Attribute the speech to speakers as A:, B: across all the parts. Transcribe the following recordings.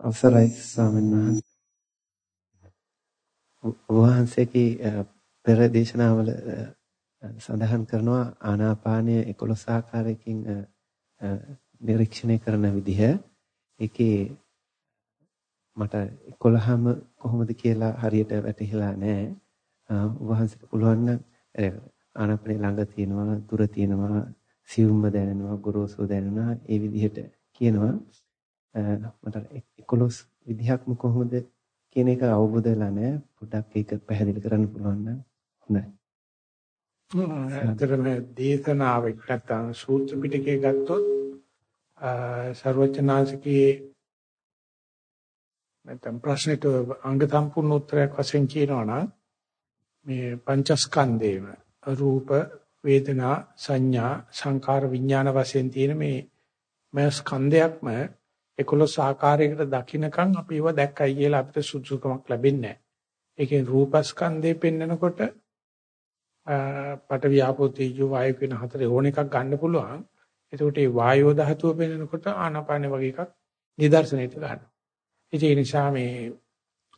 A: අවසරයි ස්වාමීන් වහන්සේ. වහන්සේගේ පෙර දේශනාවල සඳහන් කරනවා ආනාපානය 11 ආකාරයකින් නිරීක්ෂණය කරන විදිහ. ඒකේ මට 11ම කොහොමද කියලා හරියට වැටහිලා නැහැ. වහන්සේට පුළුවන් නම් ආනාපානේ ළඟ තියෙනවා, දුර තියෙනවා, සියුම්ම දැනෙනවා, ගොරෝසු දැනෙනවා. ඒ විදිහට කියනවා. මට 11 විදිහක්ම කොහොමද කියන එක අවබෝධ වෙලා නැහැ. පොඩ්ඩක් ඒක පැහැදිලි කරන්න පුළුවන් නම් හොඳයි.
B: ඇත්තටම දේශනාවෙක් නැත්නම් සූත්‍ර පිටකේ ගත්තොත් ਸਰවචනාංශකේ නැත්නම් ප්‍රශ්නෙට අංග සම්පූර්ණ උත්තරයක් වශයෙන් කියනවා නම් මේ පංචස්කන්ධේම රූප වේදනා සංඥා සංකාර විඥාන වශයෙන් තියෙන මේ මේ ස්කන්ධයක්ම 11 ආකාරයකට දකින්නකම් අපි ඒව දැක්කයි කියලා අපිට සුදුසුකමක් ලැබෙන්නේ නැහැ. ඒකෙන් රූපස්කන්ධේ පෙන්නකොට පට වියාපෝ තේජෝ වායු කියන හතරේ ඕන එකක් ගන්න පුළුවන්. එතකොට මේ වායෝ ධාතුව පෙන්නකොට ආනාපාන වගේ එකක් නිදර්ශනයට ගන්නවා. ඒ නිසා මේ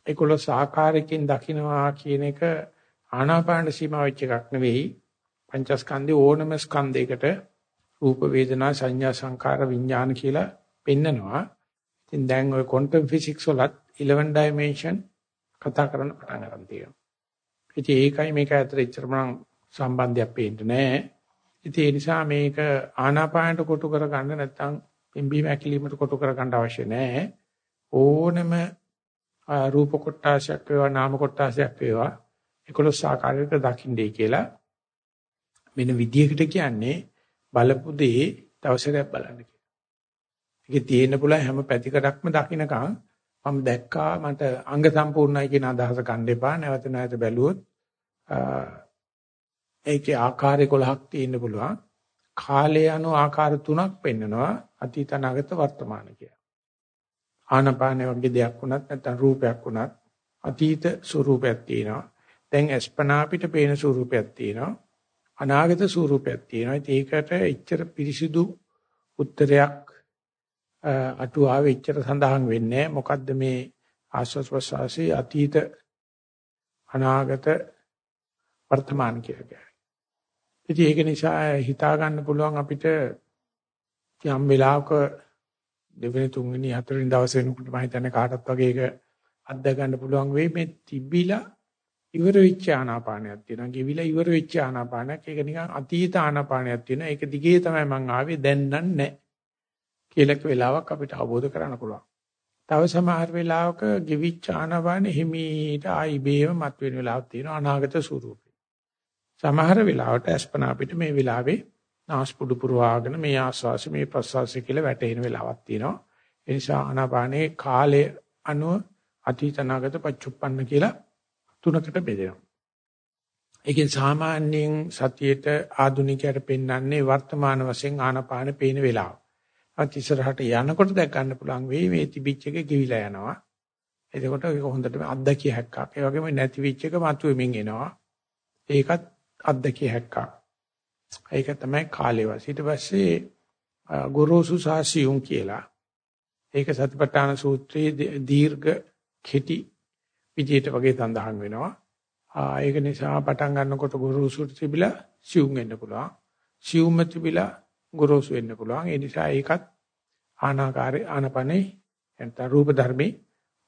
B: 11 ආකාරයකින් දකින්නවා කියන එක ආනාපාන සීමා වෙච්ච එකක් නෙවෙයි. පංචස්කන්ධේ ඕනම ස්කන්ධයකට රූප වේදනා සංඥා සංකාර විඥාන කියලා පෙන්නනවා. ඉතින් දැන් ওই quantum physics වලත් 11 dimension කතා කරන්න පටන් ගන්න තියෙනවා. ඉතින් ඒකයි මේක ඇතර ඉච්චරම සම්බන්ධයක් පේන්නේ නැහැ. ඉතින් ඒ නිසා මේක ආනාපානට කොටු කර ගන්න නැත්නම් පිම්බීම ඇකිලීමට කොටු කර ගන්න අවශ්‍ය නැහැ. ඕනෙම රූප කොටාශයක් වේවා නාම කොටාශයක් වේවා 11 ආකාරයකට දකින්නේ කියලා මෙන්න විදියකට කියන්නේ බලපු දේ දවසකට බලන්න ඒකේ තියෙන්න පුළුවන් හැම පැතිකඩක්ම දකින්නකම් මම දැක්කා මට අංග සම්පූර්ණයි කියන අදහස ගන්න එපා. නැවත නැවත බැලුවොත් ඒකේ ආකාර 11ක් තියෙන්න පුළුවන්. කාලය anu ආකාර තුනක් පෙන්නනවා. අතීත අනාගත වර්තමාන කියලා. ආනපාන වගේ දෙයක් වුණත් නැත්නම් රූපයක් වුණත් අතීත ස්වરૂපයක් තියෙනවා. දැන් අස්පනා අපිට පේන ස්වરૂපයක් තියෙනවා. අනාගත ස්වરૂපයක් තියෙනවා. ඒකට එච්චර පිරිසිදු උත්තරයක් අටුවාවේ එච්චර සඳහන් වෙන්නේ මොකද්ද මේ ආස්වාස් ප්‍රසවාසී අතීත අනාගත වර්තමාන කියලා කියන්නේ. ඉතින් ඒක නිසා හිතා ගන්න පුළුවන් අපිට යම් වෙලාවක දෙවෙනි තුන්වෙනි හතරවෙනි දවසේ වෙනකොට මම හිතන්නේ කාටත් වගේ ඒක අත්දැක ගන්න පුළුවන් වෙයි මේ තිබිලා ඉවර වෙච්ච ආනාපානයක් තියෙනවා. කිවිලා ඉවර වෙච්ච ආනාපානයක්. ඒක නිකන් අතීත ආනාපානයක් තියෙනවා. ඒක දිගේ තමයි මම ආවේ දැන් නැහැ. කියලා වෙලාවක් අපිට අවබෝධ කරගන්න පුළුවන්. තව සමහර වෙලාවක ගිවිච්ච ආනපාන හිමීට ආයිබේම මතුවෙන වෙලාවක් තියෙනවා අනාගත ස්වරූපේ. සමහර වෙලාවට අස්පනා අපිට මේ වෙලාවේ නාස්පුඩු පුරවාගෙන මේ ආස්වාස මේ ප්‍රස්වාස කියලා වැටෙන වෙලාවක් තියෙනවා. ඒ නිසා ආනාපානේ කාලය අනුව අතීත අනාගත පච්චුප්පන්න කියලා තුනකට බෙදෙනවා. ඒකෙන් සාමාන්‍යයෙන් සතියේට ආධුනිකයට පෙන්වන්නේ වර්තමාන වශයෙන් ආනාපාන පේන වෙලාව. අත් ඉස්සරහට යනකොට දැක් ගන්න පුළුවන් වෙයි මේ තිබිච්ච එක කිවිලා යනවා. එතකොට ඒක හොඳටම අත්දැකිය හැක්කක්. ඒ වගේම නැති වෙච්ච එක මතුවෙමින් එනවා. ඒකත් අත්දැකිය හැක්කක්. ඒක තමයි කාලේ වාස. ඊට පස්සේ ගොරෝසු සාසියුම් කියලා. ඒක සතිපට්ඨාන සූත්‍රයේ දීර්ඝ කෙටි විදියට වගේ සඳහන් වෙනවා. ඒක නිසා පටන් ගන්නකොට ගොරෝසුට තිබිලා සියුම් වෙන්න පුළුවන්. සියුම්ම තිබිලා ගොරෝසු වෙන්න පුළුවන්. ඒ නිසා ඒකත් ආනාකාරේ ආනපනේ එතන රූප ධර්මේ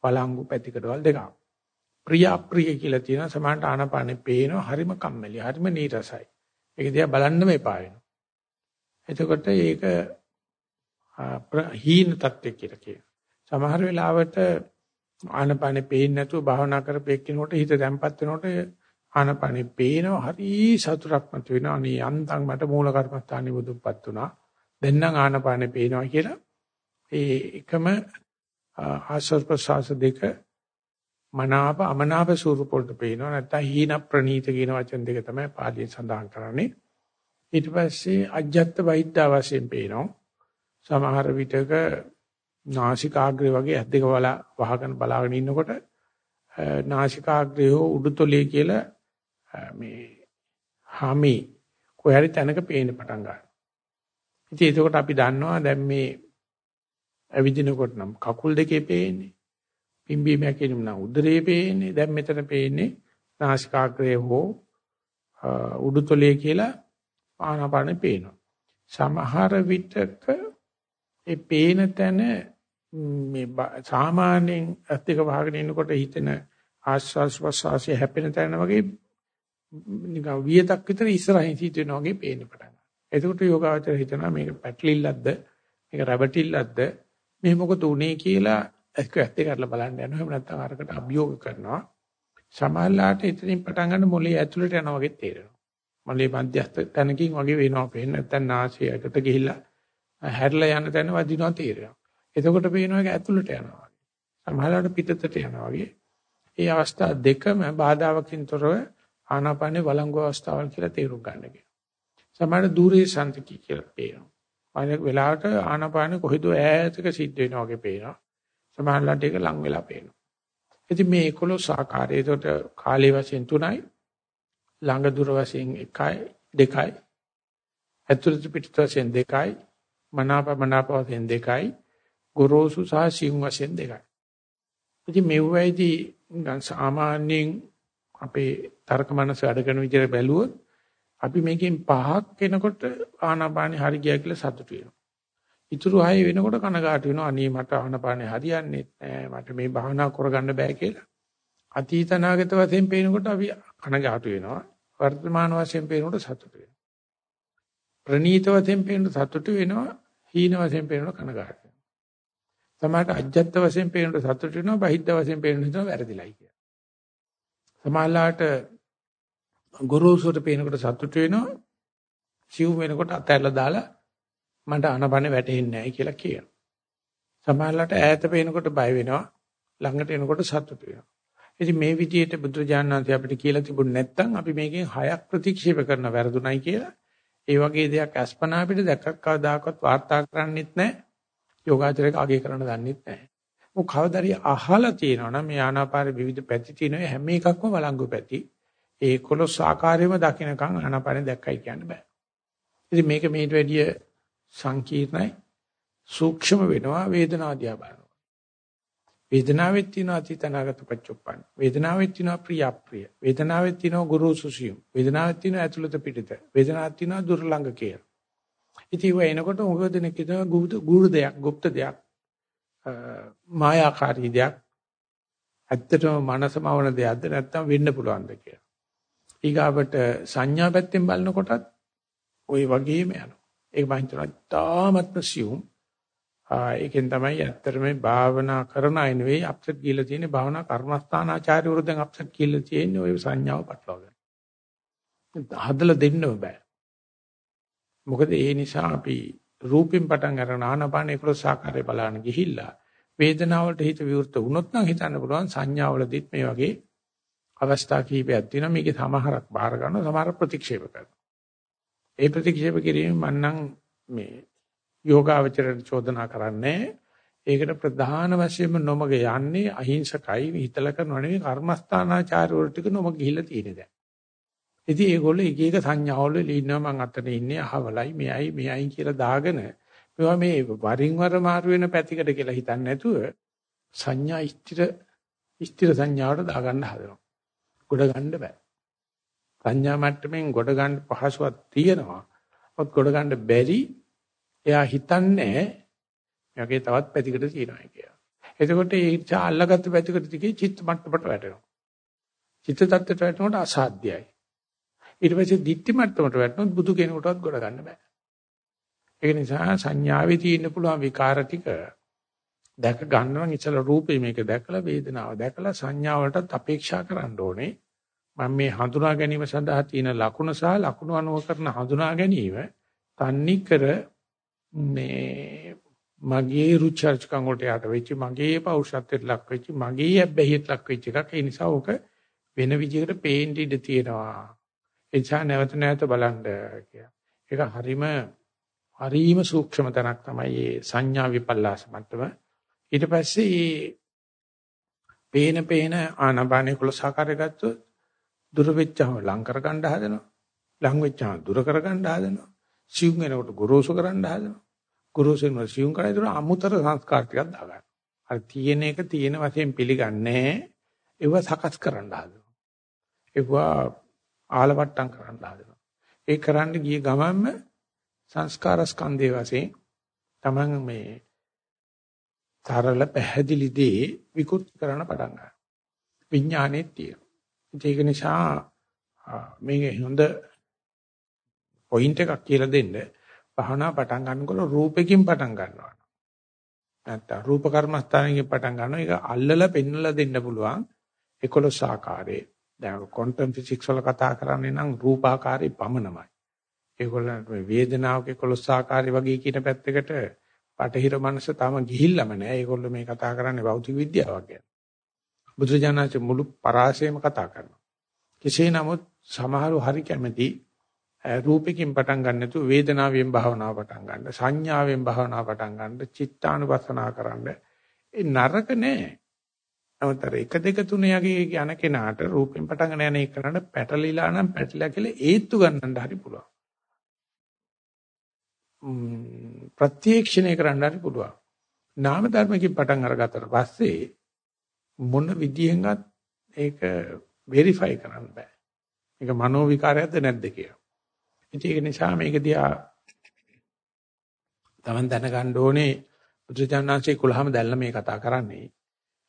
B: බලංගු පැතිකඩවල් දෙකක්. ප්‍රිය අප්‍රිය කියලා තියෙන සමානට ආනපනේ පේනවා හරිම කම්මැලි හරිම නීරසයි. ඒක දිහා බලන්නම එපා වෙනවා. එතකොට ඒක හීන තත්ත්වයක් කියලා කියනවා. සමහර වෙලාවට ආනපනේ පේන්නේ නැතුව භාවනා කරපෙන්නකොට හිත තැම්පත් වෙනකොට ආනපනේ පේනවා හරි සතුටක් මත වෙනවා. අනේ යන්තම් මට මූල කර්මස්ථානෙ බුදුපත් වුණා. දැන් නම් ආනපනේ පේනවා කියලා ඒ එකම ආශ්වාස ප්‍රශ්වාස දෙක මනාප අමනාප ස්වරූප වලට පේනවා. නැත්නම් හීන ප්‍රනීත කියන වචන දෙක තමයි පාලියෙන් සඳහන් කරන්නේ. ඊට පස්සේ අජ්ජත් වෛද්‍ය වශයෙන් පේනවා. සමහර විටක නාසිකාග්‍රය වගේ ඇස් දෙක වල වහගෙන බලාගෙන ඉන්නකොට නාසිකාග්‍රය උඩුතොලේ කියලා මේ හැමි කොහරි තැනක පේන්න පටන් ගන්නවා. ඉතින් එතකොට අපි දන්නවා දැන් මේ ඇවිදිනකොට නම් කකුල් දෙකේ පේන්නේ. පිම්බීම හැකිලිම නම් උදරේ පේන්නේ. දැන් මෙතන පේන්නේ නාසිකාග්‍රය හෝ උඩුතොලේ කියලා ආනාපානෙ පේනවා. සමහර විටක ඒ පේන තැන මේ සාමාන්‍යයෙන් අත්‍යක වහගෙන ඉන්නකොට හිතෙන ආස්වාස් ප්‍රසවාසය හැපෙන තැන වගේ නිකන් වියතක් විතර ඉස්සරහින් සිට වෙනවා වගේ පේන්න පටන් ගන්නවා. එතකොට යෝගාවචර හිතනවා මේක පැටලිල්ලක්ද මේක රැවටිල්ලක්ද මේ මොකද උනේ කියලා ඒක ඇත්තේ කරලා බලන්න යනවා. එහෙම නැත්නම් අරකට අභියෝග කරනවා. සමහරලාට එතනින් පටන් ගන්න මොලේ ඇතුළට යනවා වගේ තේරෙනවා. මොලේ මධ්‍යස්ථ තැනකින් වගේ වෙනවා පේන්නේ. නැත්නම් නාසයකට ගිහිල්ලා හැරිලා යන තැන වදිනවා තේරෙනවා. එතකොට පේනවා ඒක ඇතුළට යනවා. සමහරලාට පිටතට යනවා වගේ. මේ අවස්ථා දෙකම බාධාවකින් තොරව ආනාපානේ වළංගු අවස්ථාවල් කියලා තේරුම් ගන්න කියනවා. සමහර දූරේ සම්තිකි කියලා පේනවා. අනෙක් වෙලාවට ආනාපානේ කොහෙද ඈතක සිද්ධ වෙනවා වගේ පේනවා. සමහරලාට ඒක ලඟ වෙලා පේනවා. ඉතින් මේ 11 ආකාරය ඒකට කාලේ වශයෙන් තුනයි ළඟ දුර වශයෙන් එකයි දෙකයි ඇතුළත පිටත වශයෙන් දෙකයි මනාප මනාප වශයෙන් දෙකයි ගොරෝසු සහ සියුම් වශයෙන් දෙකයි. ඉතින් මෙව්වයිදී සාමාන්‍යයෙන් අපේ තර්ක මනස වැඩ කරන විදිහට බැලුවොත් අපි මේකෙන් පහක් වෙනකොට ආනාපානෙ හරි ගියා කියලා සතුටු වෙනවා. ඉතුරු හය වෙනකොට කනගාටු වෙනවා අනේ මට ආනාපානෙ හරියන්නේ නැහැ මට මේ භාවනා කරගන්න බෑ කියලා. අතීත අනාගත වශයෙන් පේනකොට අපි කනගාටු වෙනවා. වර්තමාන වශයෙන් පේනකොට සතුටු වෙනවා. ප්‍රනීත වශයෙන් පේනකොට සතුටු වෙනවා. හීන වශයෙන් පේනකොට කනගාටු වෙනවා. සමහරට අජ්ජත් වශයෙන් පේනකොට සතුටු වෙනවා. බහිද්ද වශයෙන් පේනකොට වැරදිලයි කියලා. සමහරලාට ගොරෝසුට පේනකොට සතුටු වෙනවා. සිව් වෙනකොට අතහැරලා දාලා මට අනබන වැටෙන්නේ නැහැ කියලා කියනවා. සමහරලාට ඈත පේනකොට බය වෙනවා. ළඟට එනකොට සතුටු වෙනවා. ඉතින් මේ විදිහට බුදුරජාණන් වහන්සේ අපිට කියලා තිබුණ නැත්නම් අපි මේකෙන් හයක් ප්‍රතික්ෂේප කරන වැරදුණයි කියලා. ඒ වගේ දෙයක් අස්පනා අපිට දැක්කක් කවදාකවත් වාර්තා කරන්නෙත් නැහැ. යෝගාචරයක අගය කරන්න දන්නෙත් නැහැ. මොක කවදාරි අහලා තියෙනවා නම් මේ ආනාපාන විවිධ පැති තියෙනවා හැම එකක්ම වළංගු පැති. ඒ 11 ආකාරයෙන්ම දකින්නකම් ආනාපානෙ දැක්කයි කියන්න බෑ. ඉතින් මේක මේට වැඩිය සංකීර්ණයි සූක්ෂම වෙනවා වේදනාව දිහා බලනවා. වේදනාවෙත් තියෙනවා අතීතනාගත පච්චුප්පන්න. වේදනාවෙත් තියෙනවා ප්‍රිය අප්‍රිය. වේදනාවෙත් තියෙනවා ගුරු සුසියුම්. වේදනාවෙත් තියෙනවා ඇතුළත පිටිත. වේදනාවක් තියෙනවා දුර්ලංඝ කියලා. ඉතින් ඒ එනකොට මොකද දෙනෙක් කියනවා ගුරු දෙයක්, গুপ্ত දෙයක්, මායාකාරී දෙයක්. ඇත්තටම මනසමවන දෙයක්ද නැත්නම් වෙන්න පුළුවන්ද කියලා. ඊගාවට සංඥා පැත්තෙන් බලනකොටත් ওই වගේම යනවා. ඒක මම හිතනවා තාමත්ම සියුම්. ඒකෙන් තමයි ඇත්තට මේ භාවනා කරන අය නෙවෙයි අප්සෙට් කියලා තියෙන්නේ භාවනා කර්මස්ථානාචාර්යවරු දැන් අප්සෙට් කියලා තියෙන්නේ ওই සංඥාව පටලවාගෙන. හදලා දෙන්න බෑ. මොකද ඒ නිසා අපි රූපෙන් පටන් ගන්න ආනපාන 11 ආකාරය බලන්න ගිහිල්ලා වේදනාවලට හිත විවෘත වුණොත් නම් හිතන්න පුළුවන් සංඥාවලදීත් මේ වගේ අවස්ථා කිහිපයක් තියෙනවා මේකේ සමහරක් බාර ගන්නවා සමහර ප්‍රතික්ෂේප කරනවා ඒ ප්‍රතික්ෂේප කිරීම මන්නම් මේ යෝගාවචරයට චෝදනා කරන්නේ ඒකට ප්‍රධාන වශයෙන්ම නොමග යන්නේ අහිංසකයි හිතලා කරනව නෙවෙයි කර්මස්ථානාචාරවල ටික නොමග ගිහිල්ලා තියෙන දැන්. ඉතින් ඒගොල්ලෝ එක එක සංඥාවල ඉන්නවා මං අතන ඉන්නේ අහවලයි මෙයයි මෙයයි කියලා දාගෙන මේවා මේ වරින් වර මාරු වෙන පැතිකඩ කියලා හිතන්නේ නැතුව සංඥා ස්ථිර ස්ථිර සංඥාවට දාගන්න හදනවා. ගොඩ ගන්න බෑ. සංඥා මට්ටමින් ගොඩ ගන්න පහසුවක් තියෙනවා. ඔත් ගොඩ ගන්න බැරි එයා හිතන්නේ මේකේ තවත් පැතිකඩ තියෙනවා කියලා. එතකොට ඒ ඉච්ඡා අල්ලගත්ත පැතිකඩ දිගේ චිත්ත මට්ටමට වැටෙනවා. චිත්ත tattට වැටෙනකොට අසාධ්‍යයි. ඊට පස්සේ දිට්ඨි මට්ටමට වැටෙනොත් බුදු කෙනෙකුටවත් ගොඩ ගන්න බෑ. ඒක නිසා සංඥාවේ තියෙන්න පුළුවන් විකාර ටික දැක ගන්නවා ඉතල රූපේ මේක දැකලා වේදනාව දැකලා සංඥාවලටත් අපේක්ෂා කරන්න ඕනේ. මම මේ හඳුනා ගැනීම සඳහා තියෙන ලකුණ සහ ලකුණු අනුව කරන හඳුනා ගැනීම තන්නි කර මේ මගේ රුචර්ජකම් වලට යට වෙච්ච මගේ පෞරුෂත්වයට ලක් වෙච්ච මගේ හැබැයිත් ලක් වෙච්ච එකක්. ඒ නිසා ඕක වෙන විදිහකට පේන්න ඉඩ තියෙනවා. ඒ නිසා නැවත නැවත බලන්න කියලා. ඒක හරීම හරීම සූක්ෂම තැනක් තමයි මේ සංඥා විපල්ලාස මට්ටම. ඊට පස්සේ පේන පේන ආනපානේ කුලසාකාරය ගත්තොත් දුර වෙච්චම ලං කර ගන්න හදනවා. ලං වෙච්චම දුර කර ගන්න හදනවා. සිව් වෙනකොට ගොරෝසු කරන්න හදනවා. ගුරුසෙන් සියුම් කරලා ඉතර අමුතර සංස්කාර ටිකක් දාගන්න. අර තියෙන එක තියෙන වශයෙන් පිළිගන්නේ ඒව සකස් කරන්න හදනවා. ඒව ආලවට්ටම් කරන්න හදනවා. ඒ කරන්න ගිය ගමන්ම සංස්කාර ස්කන්ධයේ වශයෙන් තමන් මේ තරල පැහැදිලි දේ විකෘති කරන්න පටන් ගන්නවා. විඥානෙත් තියෙනවා. ඒක නිසා මේක හොඳ පොයින්ට් එකක් කියලා දෙන්න. භාවනා පටන් ගන්නකොට රූපෙකින් පටන් ගන්නවා. නැත්තම් රූප කර්මස්ථානයෙන් පටන් ගන්නවා. ඒක අල්ලලා පෙන්නලා දෙන්න පුළුවන් 11 ආකාරයේ. දැන් ක්වොන්ටම් ෆිසික්ස් වල කතා කරන්නේ නම් රූපාකාරයේ පමණමයි. ඒගොල්ලන්ට මේ වේදනාවක 11 ආකාරي වගේ කියන පැත්තකට පටහිර මනස තාම ගිහිල්ලාම නැහැ. ඒගොල්ලෝ මේ කතා කරන්නේ භෞතික විද්‍යාවක් ගැන. බුදුජානක මුළු පරාසයම කතා කරනවා. කෙසේ නමුත් සමහරව හරි කැමැති රූපකින් පටන් ගන්න නැතුව වේදනාවෙන් භාවනාව පටන් ගන්න සංඥාවෙන් භාවනාව පටන් ගන්න චිත්තානුපස්සනා කරන්න ඒ නරක නෑ නමුත් එක දෙක තුන යගේ යන කෙනාට රූපෙන් පටන් ගන්න යන එකනට පැටලිලා නම් පැටලිලා කියලා ඒත්තු ගන්නන්න හරි පුළුවන් ප්‍රත්‍යක්ෂණය කරන්න හරි පුළුවන් නාම ධර්මකින් පටන් අරගත්තට පස්සේ මොන විදියෙන්වත් ඒක වෙරිෆයි කරන්න බෑ මේක මනෝ විකාරයක්ද නැද්ද කියලා ඉතින් ඒක නිසා මේක දිහා Taman දැනගන්න ඕනේ බුදුචානන්සේ කුලහම දැල්ලා මේ කතා කරන්නේ.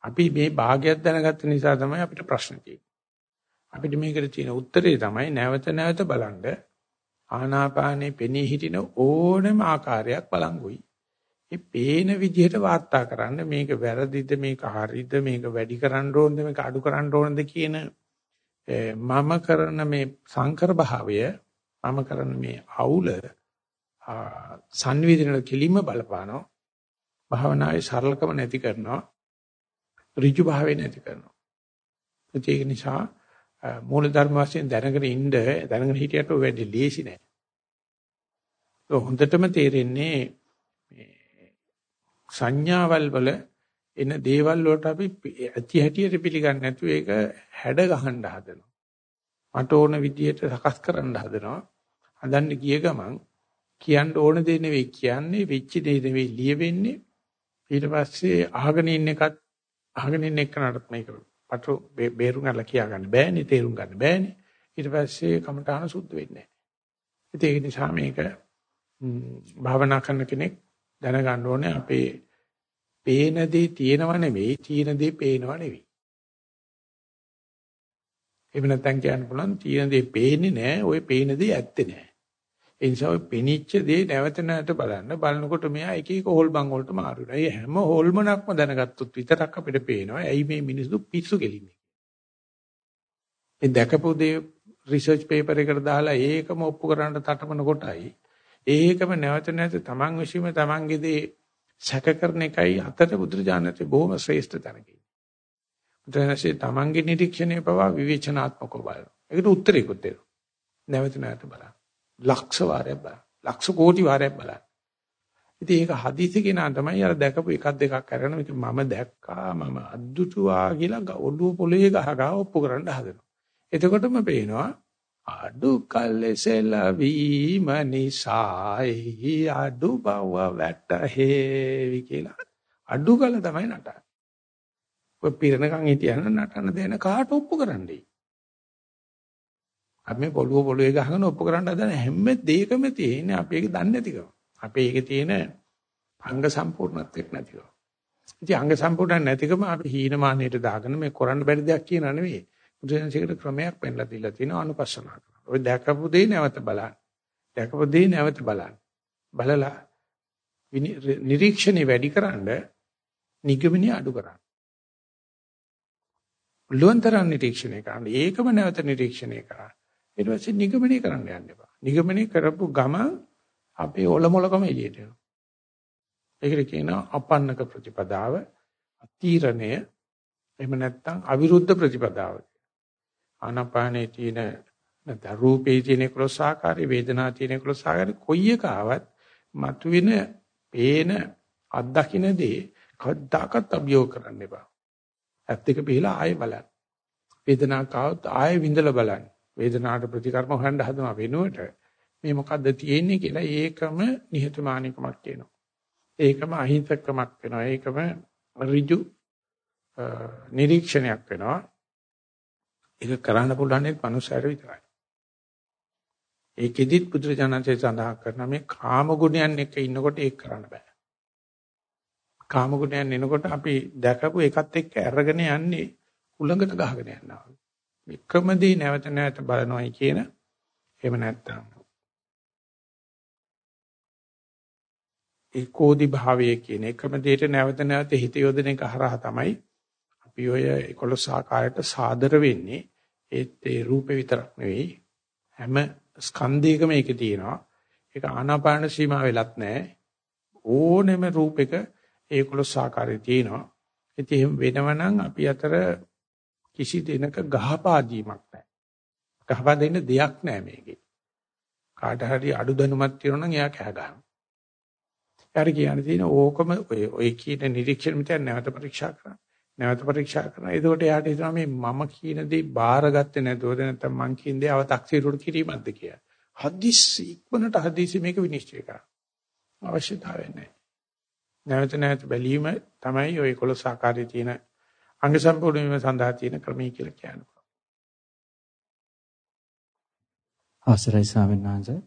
B: අපි මේ භාගයක් දැනගත්ත නිසා තමයි අපිට ප්‍රශ්න තියෙන්නේ. අපිට මේකට තියෙන උත්තරේ තමයි නැවත නැවත බලන්න ආනාපානේ පෙනී හිටින ඕනම ආකාරයක් බලංගුයි. මේ පේන විදිහට වාර්තා කරන්න මේක වැරදිද මේක හරිද මේක වැඩි කරන්න ඕනද මේක අඩු කරන්න ඕනද කියන මම කරන මේ සංකර භාවය මම කරන මේ අවුල සංවේදනවල කෙලින්ම බලපානවා. භාවනාවේ සරලකම නැති කරනවා. ඍජු භාවය නැති කරනවා. ඒක නිසා මූල ධර්ම වශයෙන් දැනගෙන ඉන්න දැනගෙන හිටියට ඔය වැඩි ලේසි නෑ. ඒක හොඳටම තේරෙන්නේ මේ සංඥාවල් වල එන දේවල් වලට අපි ඇති හැටියට පිළිගන්නේ නැතුව ඒක හැඩ ගහන්න හදනවා. මට ඕන විදියට සකස් කරන්න හදනවා. හදන්න ගිය ගමන් කියන්න ඕන දේ නෙවෙයි කියන්නේ වෙච්ච දේ නෙවෙයි ලියවෙන්නේ ඊට පස්සේ අහගෙන ඉන්න එකත් අහගෙන ඉන්න එකනට මේක පටු බේරුම් ගන්න කියා ගන්න බෑනේ තේරුම් ගන්න බෑනේ. ඊට පස්සේ කමඨාන සුද්ධ වෙන්නේ නැහැ. ඒක නිසා මේක භාවනා කරන කෙනෙක් දැනගන්න ඕනේ අපේ පේන දේ තියෙනව නෙවෙයි තියෙන දේ පේනව නෙවෙයි. එහෙම නැත්නම් කියන්න පුළුවන් තියෙන දේ පේන්නේ නැහැ ওই පේන දේ ඇත්තේ නැහැ. ඒ නිසා ඔය පෙනිච්ච දේ නැවත නැවත බලන්න බලනකොට මෙයා එක එක හොල්බන් වලට මාරු වෙනවා. ඒ හැම හොල්මනක්ම දැනගත්තොත් විතරක් අපිට පේනවා. ඇයි මේ මිනිස්සු පිස්සු කෙලින්නේ? ඒ දැකපු දේ රිසර්ච් පේපර් එකට දාලා ඒකම ඔප්පු කරන්න තටමන කොටයි ඒකම නැවත නැවත තමන් විශ්ීම තමන්ගේ දේ සැක කරන එකයි අතර බුදුරජාණන්සේ බොහොම ශ්‍රේෂ්ඨ තැනකින්. බුදුරජාණන්සේ තමන්ගේ නිරීක්ෂණය පවා විවේචනාත්මකව බලනවා. ඒකට උත්තරයකුත් දෙනවා. නැවත නැවත බලන්න. ලක්ෂ වාරයක් බලන්න. ලක්ෂ කෝටි වාරයක් බලන්න. ඉතින් ඒක හදිසි කෙනා තමයි අර දැකපු එකක් දෙකක් අරගෙන මේක මම දැක්කා මම අද්දුටුවා කියලා ඔළුව පොළේ ගහ ගහ ඔප්පු කරන්න හදනවා. එතකොටම පේනවා අඩු කල්සෙලා වීම නිසායි අඩු බව වැටහෙවි කියලා. අඩු කල තමයි නටන්නේ. ඔය පිරණකම් හිටියන නටන දෙන කාට ඔප්පු කරන්නේ? අපි මේ පොළුව පොළුවේ ගහගෙන ඔප්පු කරන්න හදන හැම දෙයකම තියෙන්නේ අපි ඒක දන්නේ නැතිකම. අපේ ඒකේ තියෙන අංග සම්පූර්ණත්වයක් නැතිකම. ඉතින් අංග සම්පූර්ණ නැතිකම අපි හීනමානයට දාගෙන මේ කරන්න බැරි දෙයක් කියන නෙවෙයි. බුදුසෙන්සේකට ක්‍රමයක් පෙන්ලා දීලා තියෙනවා අනුපස්සනා කරන. ඔය දැකපු දේ නැවත බලන්න. දැකපු දේ නැවත බලන්න. බලලා නිරීක්ෂණේ වැඩිකරනද නිගමනය අඩු කරන්න. ලුවන්තරන් නිරීක්ෂණය කරන්න. ඒකම නැවත නිරීක්ෂණය කරන්න. ඊට පස්සේ නිගමනය කරන්න යන්න එපා. නිගමනය කරපු ගමන් අපේ ඔලොමලකම එළියට එනවා. ඒකට කියනවා අපන්නක ප්‍රතිපදාව, අතිරණය, එහෙම නැත්නම් අවිරුද්ධ ප්‍රතිපදාව. ආනාපානේ තියෙන නැත්නම් රූපේ තියෙන ක්‍රොස්සාකාරී, වේදනා තියෙන ක්‍රොස්සාකාරී කොයි එක ආවත් මතුවෙන, පේන, අත්දකින්න දේ කවදාකවත් අභියෝග කරන්න එපා. ඇත්ත එක පිළලා ආයෙ බලන්න. වේදනාවක් ආවොත් ආයෙ විඳලා බලන්න. වේදනාවට ප්‍රතිකර්ම හොයන්න හදන වෙනුවට මේ මොකද්ද තියෙන්නේ කියලා ඒකම නිහතමානීකමක් කියනවා. ඒකම අහිංසකමක් වෙනවා. ඒකම ඍජු නිරීක්ෂණයක් වෙනවා. ඒක කරන්න පුළුවන් නේ මනුස්සයර විතරයි. ඒකෙදිත් බුදුරජාණන්සේ සඳහන් කරන මේ කාම ගුණයන් එක්ක ඉන්නකොට ඒක කරන්න බෑ. කාම ගුණයන් එනකොට අපි දැකපු එකත් එක්ක අරගෙන යන්නේ උලඟට ගහගෙන යනවා. එකම දේ නැවත නැවත බලනවායි කියන එහෙම නැත්තම්. ඒකෝදි භාවය කියන එකම දෙයට නැවත නැවත හිත යොදන එක හරහා තමයි අපි ඔය 11 ආකාරයට සාදර වෙන්නේ. ඒත් ඒ රූපේ විතරක් නෙවෙයි. හැම ස්කන්ධයකම ඒකේ තියෙනවා. ඒක ආනාපාන සීමා වෙලත් නැහැ ඕනෙම රූපයක ඒ 11 ආකාරය තියෙනවා. ඉතින් එහෙම වෙනවනම් අපි අතර කිසි දිනක ගහපාදීමක් නැහැ ගහපා දෙන්න දෙයක් නැහැ මේකේ කාට හරි අඩු දැනුමක් තියෙනවා නම් එයා කෑ ගන්නවා යාර කියන්නේ තියෙන ඕකම ඔය ඔය කියන නිරීක්ෂණ මෙතන නැවත පරීක්ෂා කරන්න. නැවත පරීක්ෂා කරන. එතකොට යාට හිතනවා මේ මම කියන දේ බාරගත්තේ නැතුවද නැත්නම් මං කියන දේ අව탁සීරුට කිරීමක්ද කියලා. හදිස්සි ඉක්මනට හදිස්සි මේක විනිශ්චය කරන්න. අවශ්‍යතාවය නැහැ. නැවත නැවත බැලීම තමයි ඔය 11 ආකාරයේ තියෙන අංග සම්පූර්ණ වීම සඳහා තියෙන ක්‍රමී කියලා කියන්නේ.
C: අවසරයි ස්වාමීන් වහන්සේ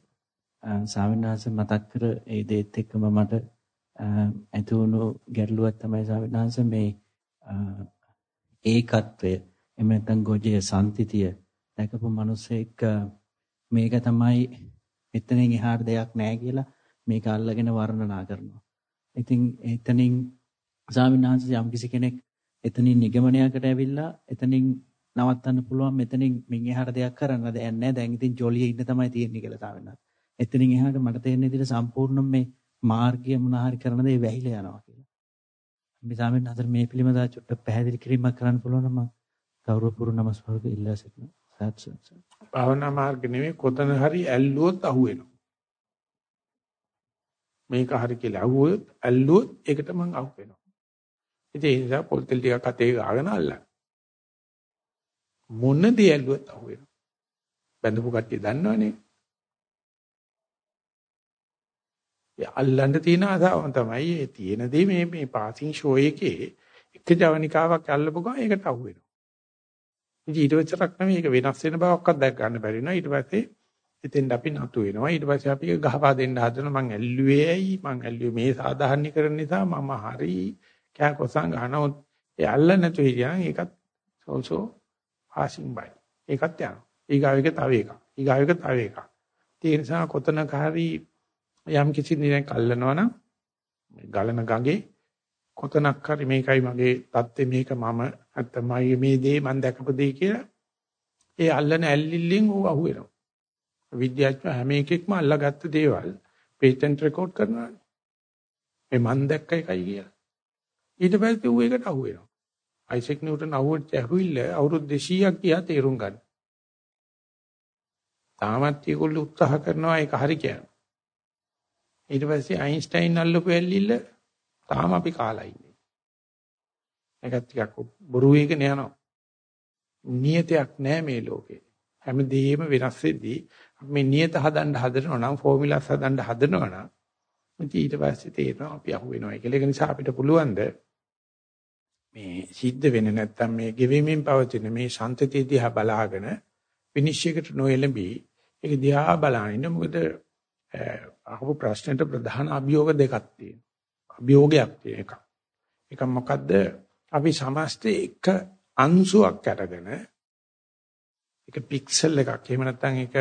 C: ස්වාමිනාස මතක් කර ඒ දේත් එක්කම මට ඇති වුණු ගැටලුවක් තමයි ස්වාමිනාස මේ ඒකත්වය එහෙම නැත්නම් ගොජේ සම්තිතිය දැකපු මිනිස්සෙක් මේක තමයි එතනින් එහාට දෙයක් නැහැ කියලා මේක අල්ලගෙන වර්ණනා කරනවා. ඉතින් එතනින් ස්වාමිනාස යම් කිසි කෙනෙක් එතනින් නිගමනයකට ඇවිල්ලා එතනින් නවත්තන්න පුළුවන් මෙතනින් මින් එහාට දෙයක් කරන්න දෙයක් නැහැ. දැන් ඉතින් ජොලියේ ඉන්න තමයි තියෙන්නේ කියලා ස්වාමිනාස. එතනින් එහාට මට තේරෙන විදිහට සම්පූර්ණ මේ මාර්ගය මොනහරි කරන දේ වැහිලා යනවා කියලා. මේ සාමෙන් අතර මේ පිළිමද චුට්ට පැහැදිලි කිරීමක් කරන්න පුළුවන් නම් ගෞරවපූර්ව නමස්කාරක ඉල්ලා සිටිනවා. සාත් සත්.
B: භාවනා මාර්ග නෙමෙයි කොතන හරි ඇල්ලුවොත් අහුවෙනවා. මේක හරි කියලා අහුවොත් ඇල්ලුවොත් ඒකට මං අහු වෙනවා. ඉතින් ඒ නිසා පොල් තෙල් ටිකක් අතේ ගාගෙන අල්ලන්න. මොන දේ ඇල්ලුවත් අහු වෙනවා. බඳපු කට්ටිය දන්නවනේ. අල්ලන්න තියෙන ආසාව තමයි ඒ තියෙන දේ මේ මේ පාසින් ෂෝ එකේ එක ජවනිකාවක් අල්ලපු ගමන් ඒකට අහු වෙනවා. ඉතින් ඊට පස්සේක් නෙමෙයි ඒක වෙනස් වෙන බවක්වත් දැක් ගන්න බැරි වෙනවා. ඊට පස්සේ එතෙන්ද අපි නතු වෙනවා. ඊට පස්සේ අපි ගහපා දෙන්න හදනවා මං ඇල්ලුවේ ඇයි? මං ඇල්ලුවේ මේ සාධාරණීකරණ නිසා මම හරි කෑකොසන් ගන්නවොත් ඒ අල්ල නැතු හිටියනම් ඒකත් also passing by. ඒකත් යනවා. ඊගාවෙක තව එකක්. ඊගාවෙක තව එකක්. ඒ නිසා කොතනක හරි යම් කිසි දිනක් අල්ලනවා නම් ගලන ගඟේ කොතනක් හරි මේකයි මගේ தත්ත්වය මේක මම නැත්නම් මගේ මේ දේ මම දැකපු දේ කියලා ඒ අල්ලන ඇල්ලිල්ලෙන් ඌ අහුවෙනවා විද්‍යාඥයෝ හැම එකෙක්ම අල්ලගත්ත දේවල් පේටන්ට් රෙකෝඩ් කරනවා මේ මම දැක්ක එකයි කියලා ඊට පස්සේ ඌ ඒකට අහුවෙනවා අයිසෙක් නිව්ටන් අහුවෙච්ච ඇහුවිල්ල අවුරුදු 200ක් ගියා තේරුම් ගන්න තාමත් ඒගොල්ලෝ උත්සාහ කරනවා ඒක හරි කියන්නේ ඊට පස්සේ අයින්ස්ටයින් අල්ලපු ඇල්ලිල්ල තාම අපි කාලා ඉන්නේ. ඒකත් ටිකක් බොරු වේගන යනවා. නියතයක් නැහැ මේ ලෝකේ. හැමදේම වෙනස් වෙද්දී මේ නියත හදන්න හදනවා නම් ෆෝමියුලාස් හදන්න හදනවා නම් ඊට පස්සේ තේරෙනවා අපි අහු වෙනවා කියලා. ඒක නිසා අපිට පුළුවන් මේ සිද්ධ වෙන්නේ නැත්තම් මේ ගෙවීමෙන් පවතින මේ සන්තතිය දිහා බලාගෙන විනිශ්චයකට නොඑළඹී ඒක දිහා බලනින්න මොකද අහපු ප්‍රශ්නෙට ප්‍රධාන අභියෝග දෙකක් තියෙනවා. අභියෝගයක් තියෙන එකක්. එක මොකද්ද? අපි සමස්තේ එක අංශුවක් අරගෙන එක පික්සල් එකක් එහෙම නැත්නම් එක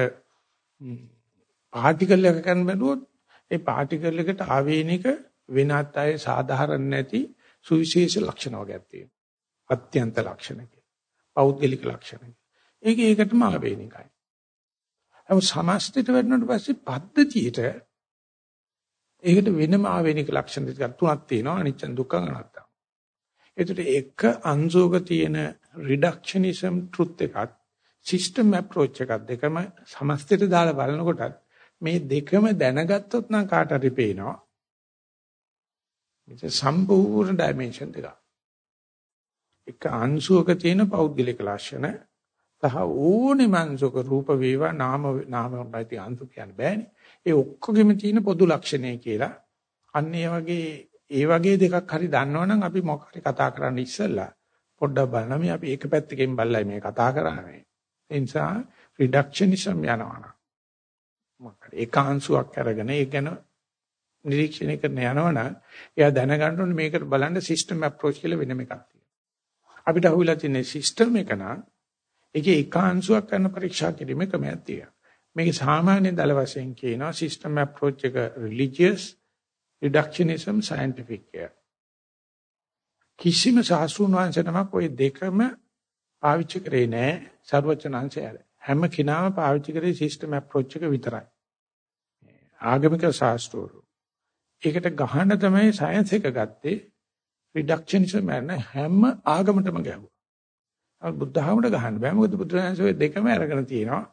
B: පාටිකල් එකක් ගන්න බැලුවොත් ඒ පාටිකල් එකට ආවේනික වෙනත් අය සාධාරණ නැති සුවිශේෂ ලක්ෂණ වර්ගයක් තියෙනවා. අත්‍යන්ත ලක්ෂණ කියලා. පෞද්ගලික ලක්ෂණ. ඒක ඒකටම ආවේනිකයි. අව සමස්තයට වෙන්නට පස්සේ පද්ධතියට ඒකට වෙනම ආවේනික ලක්ෂණ ටිකක් තුනක් තියෙනවා අනිච්ච දුක්ඛ අනාත්ම. ඒකට එක අංශෝක තියෙන රිඩක්ෂනිසම් ට්‍රුත් එකත් සිස්ටම් අප්‍රෝච් එකක් දෙකම සමස්තයට දාලා බලනකොට මේ දෙකම දැනගත්තොත් නම් කාට හරි පේනවා. මේක සම්පූර්ණ ඩයිමන්ෂන් දෙකක්. එක අංශුවක තියෙන පෞද්ගලික ලක්ෂණ සහ ඕනේ මංසක රූප වේවා නාම නාම වලයි අංශු කියන්න බෑනේ. ඒ ඔක්කොගෙම තියෙන පොදු ලක්ෂණය කියලා අන්න ඒ වගේ ඒ වගේ දෙකක් හරි දන්නවනම් අපි මොකක් හරි කතා කරන්න ඉස්සෙල්ලා පොඩ්ඩක් බලන්න මේ අපි එක පැත්තකින් බලලා මේ කතා කරන්නේ. ඒ නිසා රිඩක්ෂනිසම් යනවා. මොකද ඒකාංශුවක් අරගෙන ඒ ගැන නිරීක්ෂණය කරන යනවනම් එයා දැනගන්න ඕනේ මේකට බලන්න සිස්ටම් අප්‍රෝච් කියලා වෙනම එකක් තියෙනවා. අපිට අහුවිලා තියෙන සිස්ටම් එක නම් ඒකේ ඒකාංශුවක් කරන පරීක්ෂා කිරීමේ ක්‍රමයක් තියෙනවා. මේක සාමාන්‍ය දල වශයෙන් කියනවා සිස්ටම් අප්‍රෝච් එක රිලිජියස් රිඩක්ෂනිසම් සයන්ටිෆික් කියලා. කිසිම සාස්ෘණ වංශනමක් ওই දෙකම පාවිච්චි කරේ නැහැ සර්වචනංශය හැම කෙනාම පාවිච්චි කරේ සිස්ටම් අප්‍රෝච් එක විතරයි. ආගමික ශාස්ත්‍රවල. ඒකට ගහන්න තමයි සයන්ස් එක ගත්තේ රිඩක්ෂනිසම් යන හැම ආගමකටම ගැහුවා. බුද්ධ ධර්මයට ගහන්න බෑ මොකද බුදුරජාණන් දෙකම අරගෙන තියෙනවා.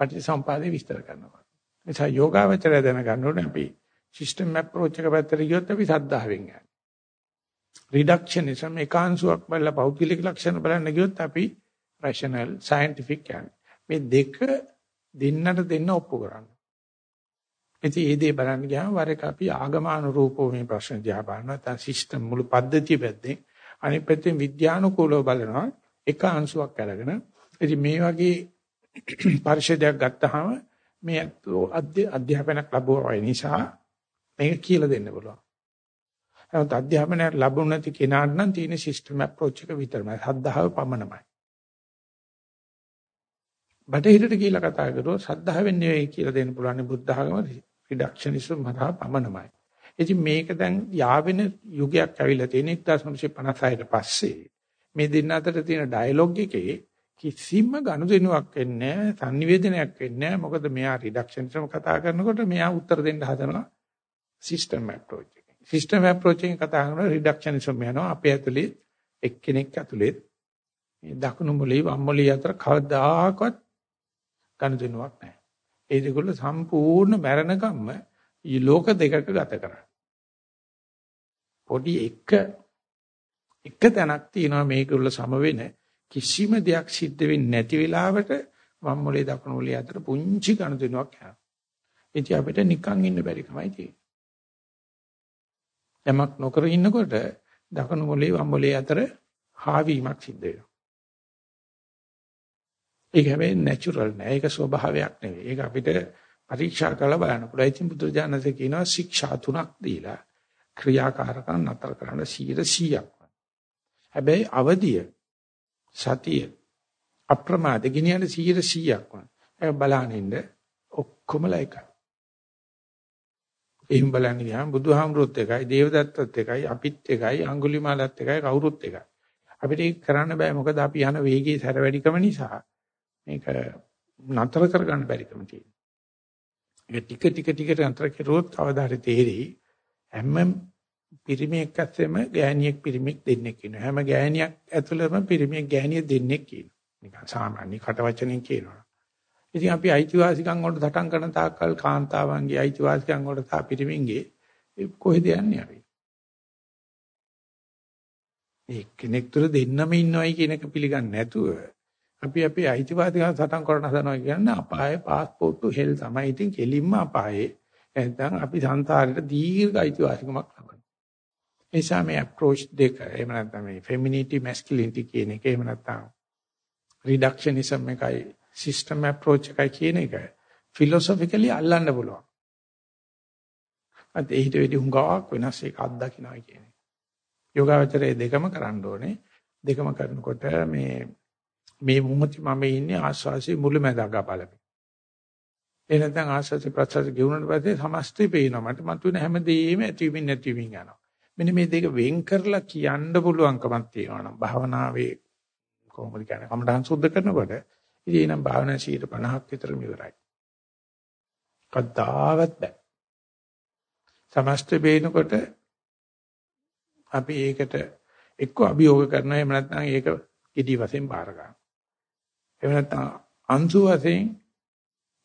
B: පටිච්චසමුපාදේ විස්තර කරනවා. නිසා යෝගාවචරය දැනගන්න ඕනේ අපි සිස්ටම් අප්‍රෝච් එක පැත්තට ගියොත් අපි සද්ධාවෙන් යන්නේ. රිඩක්ෂනිසම් ඒකාංශුවක් බලලා පෞද්ගලික ලක්ෂණ බලන්න ගියොත් අපි රෂනල් සයන්ටිෆික් යන්නේ. මේ දෙක දෙන්නට දෙන්න ඔප්පු කරන්න. ඉතින් ඒ දේ බලන්න ගියාම වර එක අපි ආගමානුරූපව මේ ප්‍රශ්න දිහා බලනවා. නැත්නම් සිස්ටම් මුළු පද්ධතිය පැත්තෙන් අනිත් පැත්තෙන් විද්‍යානුකූලව බලනවා. එක අංශුවක් අරගෙන. ඉතින් මේ වගේ පරිශදයක් ගත්තාම මේ අධ්‍යාපනයක් ලැබුවා නිසා මේක කියලා දෙන්න පුළුවන්. නමුත් අධ්‍යාපනයක් ලැබුණ නැති කෙනාට නම් තියෙන සිස්ටම් අප්‍රෝච් එක විතරමයි. සද්ධාව පමණමයි. බටහිරට කියලා කතා කරුවොත් සද්ධාවෙන් නෙවෙයි කියලා දෙන්න පුළුවන් බුද්ධ ආගම රිඩක්ෂනිසම් මතහ පමණමයි. ඉතින් මේක දැන් යාවෙන යුගයක් ඇවිල්ලා තියෙන 1956ට පස්සේ මේ දෙන්න අතර තියෙන ඩයලොග් එකේ කිසිම ගනුදෙනුවක් වෙන්නේ නැහැ, sannivedanayak වෙන්නේ නැහැ. මොකද මෙයා රිඩක්ෂනිසම් කතා කරනකොට මෙයා උත්තර දෙන්න හදනවා සිස්ටම් අප්‍රෝච් එකෙන්. සිස්ටම් අප්‍රෝච් එකෙන් කතා කරනවා රිඩක්ෂනිසම් යනවා අපේ ඇතුලේ එක්කෙනෙක් ඇතුලේ මේ දකුණු මොළේ වම් මොළේ අතර කවදාකවත් ගනුදෙනුවක් නැහැ. ඒ දෙකොල්ල සම්පූර්ණ මරණකම්ම ලෝක දෙකක ගත කරා. පොඩි එක එක තැනක් තියෙනවා මේකවල සම වෙන කිසිම දෙයක් සිද්ධ වෙන්නේ නැති වෙලාවට වම් මොලේ දකුණු මොලේ අතර පුංචි ගනුදෙනුවක් යනවා. ඉතින් අපිට නිකන් ඉන්න බැරි කමයි තියෙන්නේ. යමක් නොකර ඉන්නකොට දකුණු මොලේ වම් මොලේ අතර හාවීමක් සිද්ධ වෙනවා. ඒක හැබැයි නැචරල් නෑ. ඒක ස්වභාවයක් නෙවෙයි. ඒක අපිට පරීක්ෂා කරලා බලන්න පුළුවන්. ඉතින් බුදුරජාණන්සේ කියනවා ශික්ෂා තුනක් දීලා ක්‍රියාකාරකම් නතර කරන්න 100ක්. හැබැයි අවදිය සතිය අප්‍රමාද ගෙනියන 100ක් වන්. ඒක බලනින්න ඔක්කොමලා එකයි. එහෙම බලන්න ගියාම බුදුහාමුදුරුවොත් එකයි, දේවදත්තත් එකයි, අපිත් එකයි, අඟුලිමාලත් එකයි, කවුරුත් එකයි. අපිට ඒක කරන්න බෑ මොකද අපි යන වේගයේ සැර වැඩිකම නිසා මේක නතර කරගන්න බැරිකම තියෙනවා. ඒක ටික ටික ටික නතර කෙරුවොත් කවදා හරි තේරෙයි හැම පිරිමියෙක් ඇත්තෙම ගෑණියෙක් පිරිමියෙක් දෙන්නෙක් ඉන්නවා. හැම ගෑණියක් ඇතුළෙම පිරිමියෙක් ගෑණිය දෙන්නෙක් ඉන්නවා. නිකන් සාමාන්‍ය කටවචනෙන් කියනවා. ඉතින් අපි අයිතිවාසිකම් වලට දටම් කරන තාක්කල් කාන්තාවන්ගේ අයිතිවාසිකම් වලට තා පිරිමින්ගේ කොහෙද යන්නේ අපි? ඒ කෙනෙක් තුර දෙන්නම ඉන්නවයි කියන එක පිළිගන්නේ නැතුව අපි අපේ අයිතිවාසිකම් සටන් කරන හදනවා කියන්නේ අපායේ પાස්පෝර්ට් හෙල් තමයි. ඉතින් කෙලින්ම අපායේ නැත්නම් අපි සංසාරේට දීර්ඝ අයිතිවාසිකමක් ලබනවා. ඒ නිසා මේ අප්‍රෝච් දෙක එහෙම නැත්නම් මේ ෆෙමිනිටි මැස්කියුලිනිටි කියන එක එහෙම නැත්නම් රිඩක්ෂනිසම් එකයි සිස්ටම් අප්‍රෝච් එකයි කියන එක ෆිලොසොෆිකලි අල්ලන්න පුළුවන්. අද ඒහිට වෙඩි හුඟාවක් වෙනස් එක අත්දකින්නයි කියන්නේ. යෝගාවචරයේ දෙකම කරන්න ඕනේ. දෙකම කරනකොට මේ මේ මොහොතේ මම ඉන්නේ ආස්වාසිය මුලැමැදක බලමි. ඒ නැත්නම් ආස්වාසිය ප්‍රසවාස ගෙවුනට පස්සේ සමස්තය පේනවා. මට මතුවෙන හැමදේම ඇතිවීමින් නැතිවීමින් යනවා. මෙන්න මේ දෙක වෙන් කරලා කියන්න පුළුවන්කමක් තියෙනවා නම් භාවනාවේ කොහොමද කියන්නේ කමඨහං සුද්ධ කරනකොට ඉතින් එනම් භාවනා 50ක් විතර ඉවරයි. කද්දාවත් බෑ. සමස්ත බේනකොට අපි ඒකට එක්ක අභියෝග කරනවා එහෙම නැත්නම් ඒක ඉදි වශයෙන් බාර ගන්නවා. එහෙම නැත්නම් අංශු වශයෙන්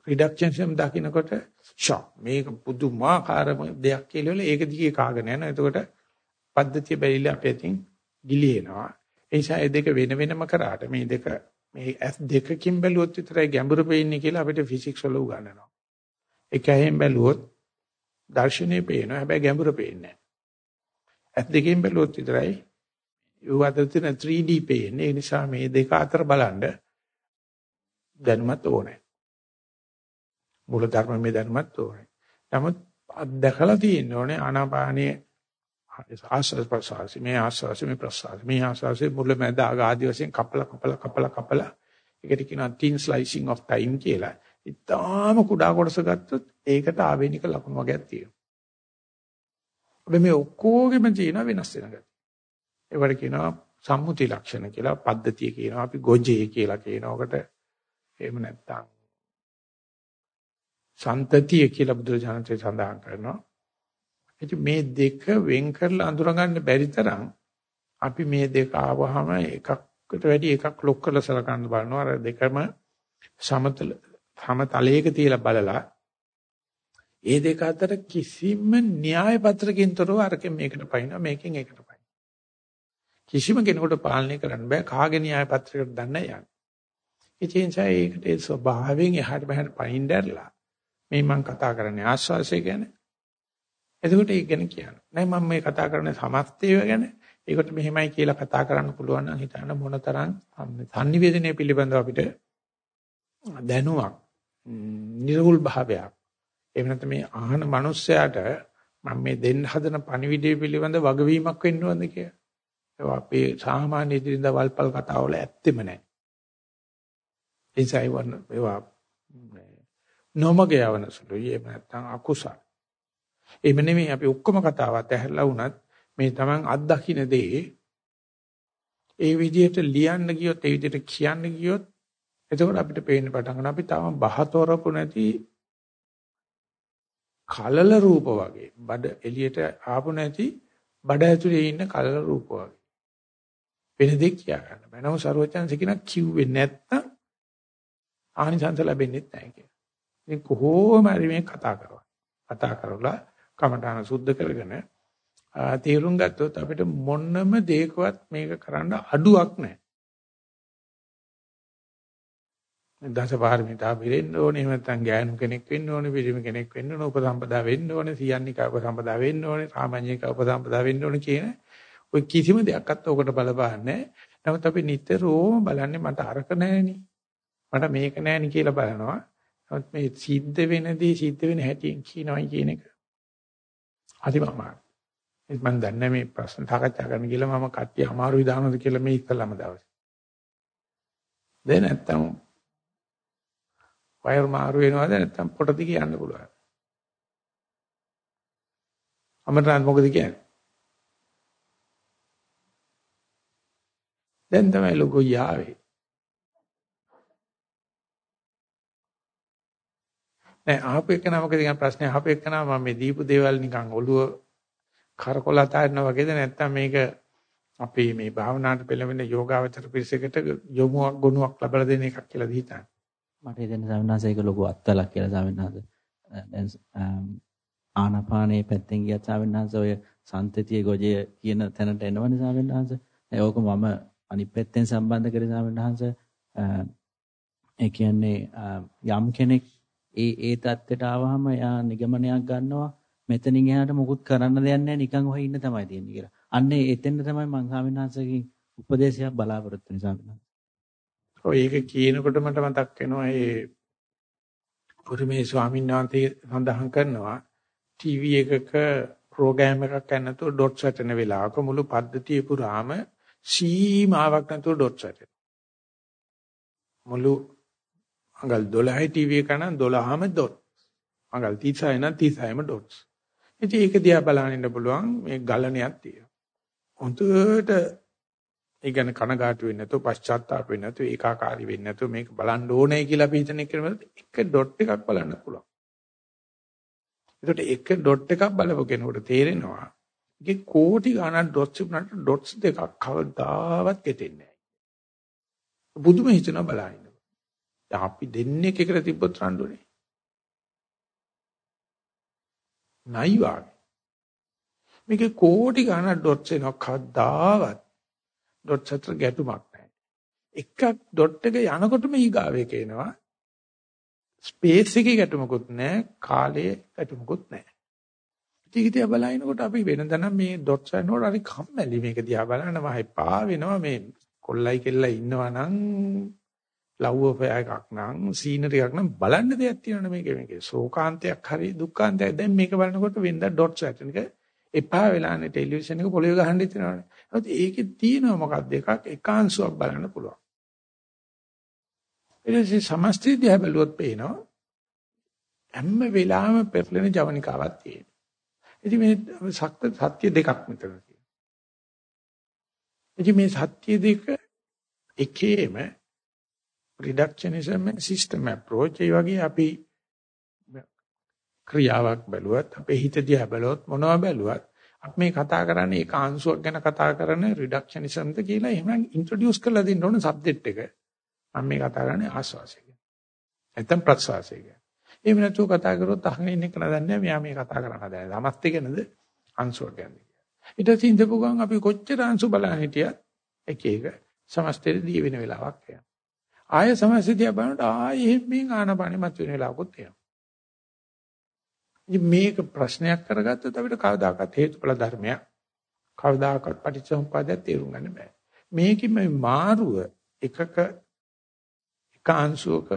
B: රිඩක්ෂන්සම් දකින්නකොට ෂා මේක පුදුමාකාර දෙයක් කියලා ඒක දිගේ කාගෙන යනවා. එතකොට පද්ධතිය බැරිලා අපේ තින් ගිලිනවා. ඒ නිසා මේ දෙක වෙන වෙනම කරාට මේ දෙක මේ S දෙකකින් බැලුවොත් විතරයි ගැඹුරු පෙන්නේ කියලා අපිට ෆිසික්ස් වල උගන්වනවා. එක ඇහෙන් බැලුවොත් දර්ශනේ පේනවා. හැබැයි ගැඹුර පේන්නේ නැහැ. ඇස් දෙකෙන් බැලුවොත් විතරයි ඒ අතර තියෙන 3D පේන්නේ. ඒ නිසා මේ දෙක අතර බලන්න දැනුමත් ඕනේ. මූල ධර්ම මේ දැනුමත් ඕනේ. නමුත් දැකලා තියෙන්න ඕනේ ආනාපානයේ ආස්වාද ප්‍රසවාස මේ ආස්වාද මේ ප්‍රසවාස මේ ආස්වාද මුල මැද අග ආදී වශයෙන් කපල කපල කපල කපල ඒකට කියනවා thin slicing of time කියලා. ඉතාලම කුඩා කොටස ගත්තොත් ඒකට ආවේනික ලක්ෂණ වර්ගයක් තියෙනවා. අපි මේ ඔක්කොගෙම තියෙන වෙනස් වෙන ගතිය. ඒවට කියනවා සම්මුති ලක්ෂණ කියලා පද්ධතිය කියනවා අපි ගොජේ කියලා කියනකට එහෙම නැත්නම් සන්තතිය කියලා බුදුරජාණන්සේ සඳහන් කරනවා. ඉතින් මේ දෙක වෙන් කරලා අඳුරගන්න බැරි තරම් අපි මේ දෙක ආවහම එකකට වැඩි එකක් ලොක් කරලා සලකන්න බලනවා. අර දෙකම සමතල සමතලයක තියලා බලලා ඒ දෙක අතර කිසිම න්‍යාය පත්‍රකින් තොරව අරකින් මේකට පයින්නවා මේකෙන් ඒකට පයින්නවා. කිසිම කෙනෙකුට පාලනය කරන්න බෑ කාගේ න්‍යාය පත්‍රයකට දන්න යන්නේ. ඒ නිසා ඒකට ඒ ස්වභාවයෙන් එහාට මෙහාට පයින් දැරලා මේ මම කතා කරන්නේ ආස්වාසය ගැන. එතකොට ඒක ගැන කියන්න. නෑ මම මේ කතා කරන්නේ සමස්තය ගැන. ඒකට මෙහෙමයි කියලා කතා කරන්න පුළුවන් නම් හිතන්න මොනතරම් sannivedanaya පිළිබඳව අපිට දැනුවක් නිර්වුල් භාවයක් එහෙම නැත්නම් මේ අහන මිනිස්සයාට මම මේ දෙන්න හදන පණිවිඩය පිළිබඳ වගවීමක් වෙන්න ඕනද කියලා. ඒවා අපේ සාමාන්‍ය ඉදිරින්ද වල්පල් කතාවල ඇත්තෙම නැහැ. ඒසයි වන්න ඒවා නොමග යවන සුළුයි. එහෙම නැත්නම් අකුසල. එහෙම නෙමෙයි අපි ඔක්කොම කතාවත් ඇහැරලා වුණත් මේ Taman අත්දකින්න දේ ඒ විදිහට ලියන්න ගියොත් ඒ විදිහට කියන්න ගියොත් එතකොට අපිට පේන්න පටන් ගන්න අපි තාම බහතොරපු නැති කලල රූප වගේ. බඩ එළියට ආපු නැති බඩ ඇතුලේ ඉන්න කලල රූප වගේ. වෙන දෙයක් කියා ගන්න බෑ. නමුත් ਸਰවචන්ස කියන කිව්වේ නැත්තම් ආනිසංස ලැබෙන්නේ නැහැ කියලා. ඉතින් කොහොම හරි මේ කතා කරනවා. කතා කරලා කමඨාන සුද්ධ කරගෙන තේරුම් ගත්තොත් අපිට මොනම දෙයකවත් මේක කරන්න අඩුවක් නැහැ. දසපාරමිතා පිරෙන්න ඕනේ එහෙම නැත්නම් ගෑනු කෙනෙක් වෙන්න ඕනේ පිරිමි කෙනෙක් වෙන්න ඕනේ උපසම්පදා වෙන්න ඕනේ සියන්නික උපසම්පදා වෙන්න ඕනේ සාමාන්‍යක උපසම්පදා වෙන්න ඕනේ කියන ඔය කිසිම දෙයක්වත් ඔකට බලපාන්නේ නමුත් අපි නිතරම බලන්නේ මට අරක නැහෙනි මට මේක නැහෙනි කියලා බලනවා නමුත් මේ සිද්ධ වෙනදී සිද්ධ වෙන හැටියෙන් කියනවයි කියන එක අතිමමාන මම දන්නේ මේ ප්‍රශ්න සාකච්ඡා කරන්න කියලා මම කට්ටිය අමාරුයි දානවද කියලා මේ ඉස්සලම දවසේ දැන් නැත්තම් වයර් මාරු වෙනවද නැත්නම් පොට දිගේ යන්න පුළුවන්. අමරනාත් මොකද කියන්නේ? දැන් තමයි ලොකෝ යාවේ. නෑ අහපු එක නමක දිගන ප්‍රශ්නේ අහපු එක නම මම මේ දීපු දේවල් නිකන් ඔළුව කරකොල අතාරිනා වගේද නැත්නම් මේක අපේ මේ භාවනාවට පෙළඹෙන යෝගාවචර පිරිසකට යොමුවක් ගුණයක් ලබා දෙන එකක් කියලා දිහිතන්නේ.
C: මට හිතෙන ස්වාමීනාස ඒක ලොකු අත්තලක් කියලා ස්වාමීනාස. දැන් ආනාපානයේ පැත්තෙන් ගියත් ස්වාමීනාස ඔය සන්තතිය ගොජය කියන තැනට එනවනේ ස්වාමීනාස. ඒක මම අනිත් පැත්තෙන් සම්බන්ධ කරේ ස්වාමීනාස. ඒ කියන්නේ යම් කෙනෙක් ඒ ඒ தත්ත්වයට ආවහම යා නිගමනයක් ගන්නවා මෙතනින් එහාට මුකුත් කරන්න දෙයක් නැහැ නිකන් ඔහේ ඉන්න තමයි තියෙන්නේ කියලා. අන්නේ එතෙන්ද තමයි මං ස්වාමීනාසගෙන් උපදේශයක් බලාපොරොත්තු වෙන්නේ ස්වාමීනාස.
B: ඔය ඒක කියනකොට මට මතක් වෙනවා ඒ පුරුමේ ස්වාමීන් වහන්සේ සඳහන් කරනවා ටීවී එකක ප්‍රෝග්‍රෑම් එකක් කරනතෝ ඩොට්ස් වැටෙන වෙලාවක මුළු පද්ධතිය පුරාම සීමාවක් නැතුව ඩොට්ස් වැටෙනවා. මුළු අඟල් 12යි ටීවී එක නම් 12ම ඩොට්. අඟල් 36 නම් 36ම ඩොට්ස්. ඉතින් ඒක දිහා බලන්න ඉන්න පුළුවන් මේ ගලණයක් තියෙනවා. හොඳට ඒ කියන්නේ කනගාටු වෙන්නේ නැතුව පශ්චාත්තාප වෙන්නේ නැතුව ඒකාකාරී වෙන්නේ නැතුව මේක බලන්න ඕනේ කියලා අපි හිතන එක එක ඩොට් එකක් බලන්න පුළුවන්. ඒකට එක ඩොට් එකක් බලපු කෙනෙකුට තේරෙනවා ඒකේ කෝටි ගණන් ඩොට්ස් උනට ඩොට්ස් දෙකක් කවදාවත් ගෙතෙන්නේ නැහැ. බුදුම හිතන බලන්න. අපි දෙන්නේ එකට තිබ්බොත් රණ්ඩුනේ. නයි වාගේ. මේකේ කෝටි ගණන් ඩොට්ස් එනවා කවදාවත් ඩොට් අතර ගැටුමක් නැහැ. එකක් ඩොට් එක යනකොටම ඊගාව එක එනවා. ස්පේස් එකේ ගැටුමකුත් නැහැ, කාලයේ ගැටුමකුත් නැහැ. ටික දිහා බලනකොට අපි වෙනදනම් මේ ඩොට්ස් යනකොට හරි කම්මැලි මේක දිහා බලනම එපා වෙනවා මේ කොල්ලයි කෙල්ලයි ඉන්නවා නම් ලව් ඔෆෙයා එකක් නම් සීනරි එකක් නම් බලන්න දෙයක් තියෙනවනේ මේකේ මේකේ ශෝකාන්තයක් හරි දුක්ඛාන්තයක් දැන් මේක බලනකොට වෙනද ඩොට්ස් ඇටන එක එපා වෙලානේ ටෙලිවිෂන් එක පොළවේ ගහන්න ඉතනවනේ. ඒත් ඒකේ තියෙනවා මොකක්ද එකක් එකාංශුවක් බලන්න පුළුවන්. ඊටසේ සමස්තය දිහා බැලුවොත් පේනවා හැම වෙලාවෙම පෙරලෙන ජවනිකාවක් තියෙනවා. ඉතින් මේ සත්‍ය දෙකක් මෙතන තියෙනවා. ඉතින් මේ සත්‍ය දෙක එකේම reductionism and system approach ඒ වගේ අපි ක්‍රියාවක් බැලුවත් අපේ හිත දිහා බැලුවොත් මොනවා බැලුවත් අපි මේ කතා කරන්නේ ඒක අංශුවක් ගැන කතා කරන reductionismද කියලා එහෙම ඉන්ට්‍රොඩියුස් කරලා දෙන්න ඕන සබ්ජෙක්ට් එක. මම මේ කතා කරන්නේ ආස්වාසය ගැන. නැත්නම් ප්‍රස්වාසය ගැන. එහෙම නැතුව කතා කරොත් අහගෙන ඉන්න කෙනා දන්නේ මෙයා මේ කතා කරන හදන්නේ. සමස්ත ගැනද අංශුවක් ගැනද කියලා. ඊට පස්සේ ඉඳපු ගමන් අපි කොච්චර අංශු බලන හිටියත් එක එක සමස්තෙට දී වෙන වෙලාවක් එනවා. ආය සමස්තය බලනකොට ආයෙ මේ ආනපානෙ මත වෙන වෙලාවකුත් එනවා. ඉතින් මේක ප්‍රශ්නයක් කරගත්තොත් අපිට කවදාකවත් හේතුඵල ධර්මයක් කවදාකවත් පටිච්චසමුප්පාදයක් තේරුම් ගන්න බෑ. මේකෙම මාරුව එකක එක අංශුවක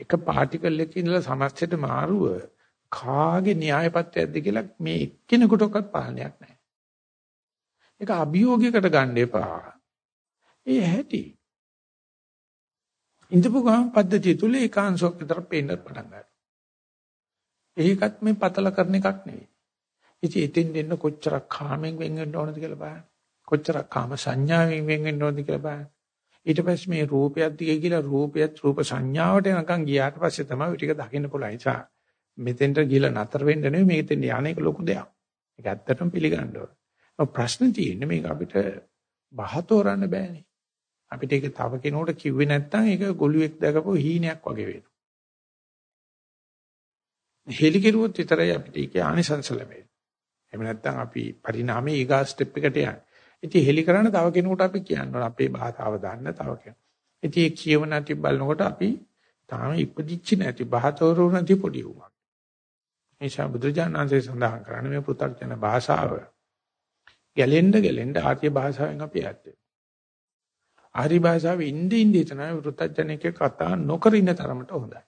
B: එක පාටිකල් එකක ඉඳලා සමස්තයට මාරුව කාගේ න්‍යායපත්‍යයක්ද කියලා මේ එක්කෙනෙකුටවත් පාලනයක් නැහැ. ඒක අභියෝගයකට ගන්න එපා. ඒ හැටි. ඉඳපු ගමන් පද්ධතිය තුල ඒකාංශයක් විතර පේන්න පටන් ගන්නවා. ඒකත් මේ පතල කරන එකක් නෙවෙයි. ඉතින් එතෙන් දෙන්න කොච්චරක් කාමෙන් වෙන් වෙන්න ඕනද කියලා බලන්න. කොච්චරක් කාම සංඥාවෙන් වෙන් වෙන්න ඕනද කියලා බලන්න. ඊට පස්සේ මේ රූපයක් දිගේ කියලා රූපයත් රූප සංඥාවට යනකම් ගියාට පස්සේ තමයි ඔය ටික දකින්න පුළුවන්. නිසා මෙතෙන්ට ගිහලා නතර වෙන්න නෙවෙයි මේකෙන් යන්නේක ලොකු දෙයක්. ඒක ඇත්තටම පිළිගන්න ඕන. ප්‍රශ්න තියෙන්නේ මේක අපිට බහතෝරන්න බෑනේ. අපිට ඒක තව කෙනෙකුට කිව්වේ නැත්නම් ඒක ගොළුෙක් දැකපු හීනයක් වගේ වෙනවා. හෙලි කෙරුවොත් විතරයි අපිට ඒකේ ආනිසංස ලැබෙන්නේ. එහෙම නැත්නම් අපි පරිණාමයේ ඊගා ස්ටෙප් එකට යන්නේ. ඉතින් හෙලි කරන්න තව කෙනෙකුට අපි කියන්න ඕන අපේ භාෂාව දන්න තව කෙනෙක්. ඉතින් ඒ කියව නැති බලනකොට අපි තාම ඉපදිච්ච නැති බහතෝරු නැති පොඩි උමක්. එනිසා බුදුජානනාංශය සඳහන් කරන්නේ මේ පෘථග්ජන භාෂාව. ගැලෙන්න ගැලෙන්න ආර්ය භාෂාවෙන් අපි ඇත්තේ. ආර්ය භාෂාවේ ඉන්නේ ඉන්නේ තමයි පෘථග්ජනකේ කතා නොකර ඉන්න තරමට හොඳයි.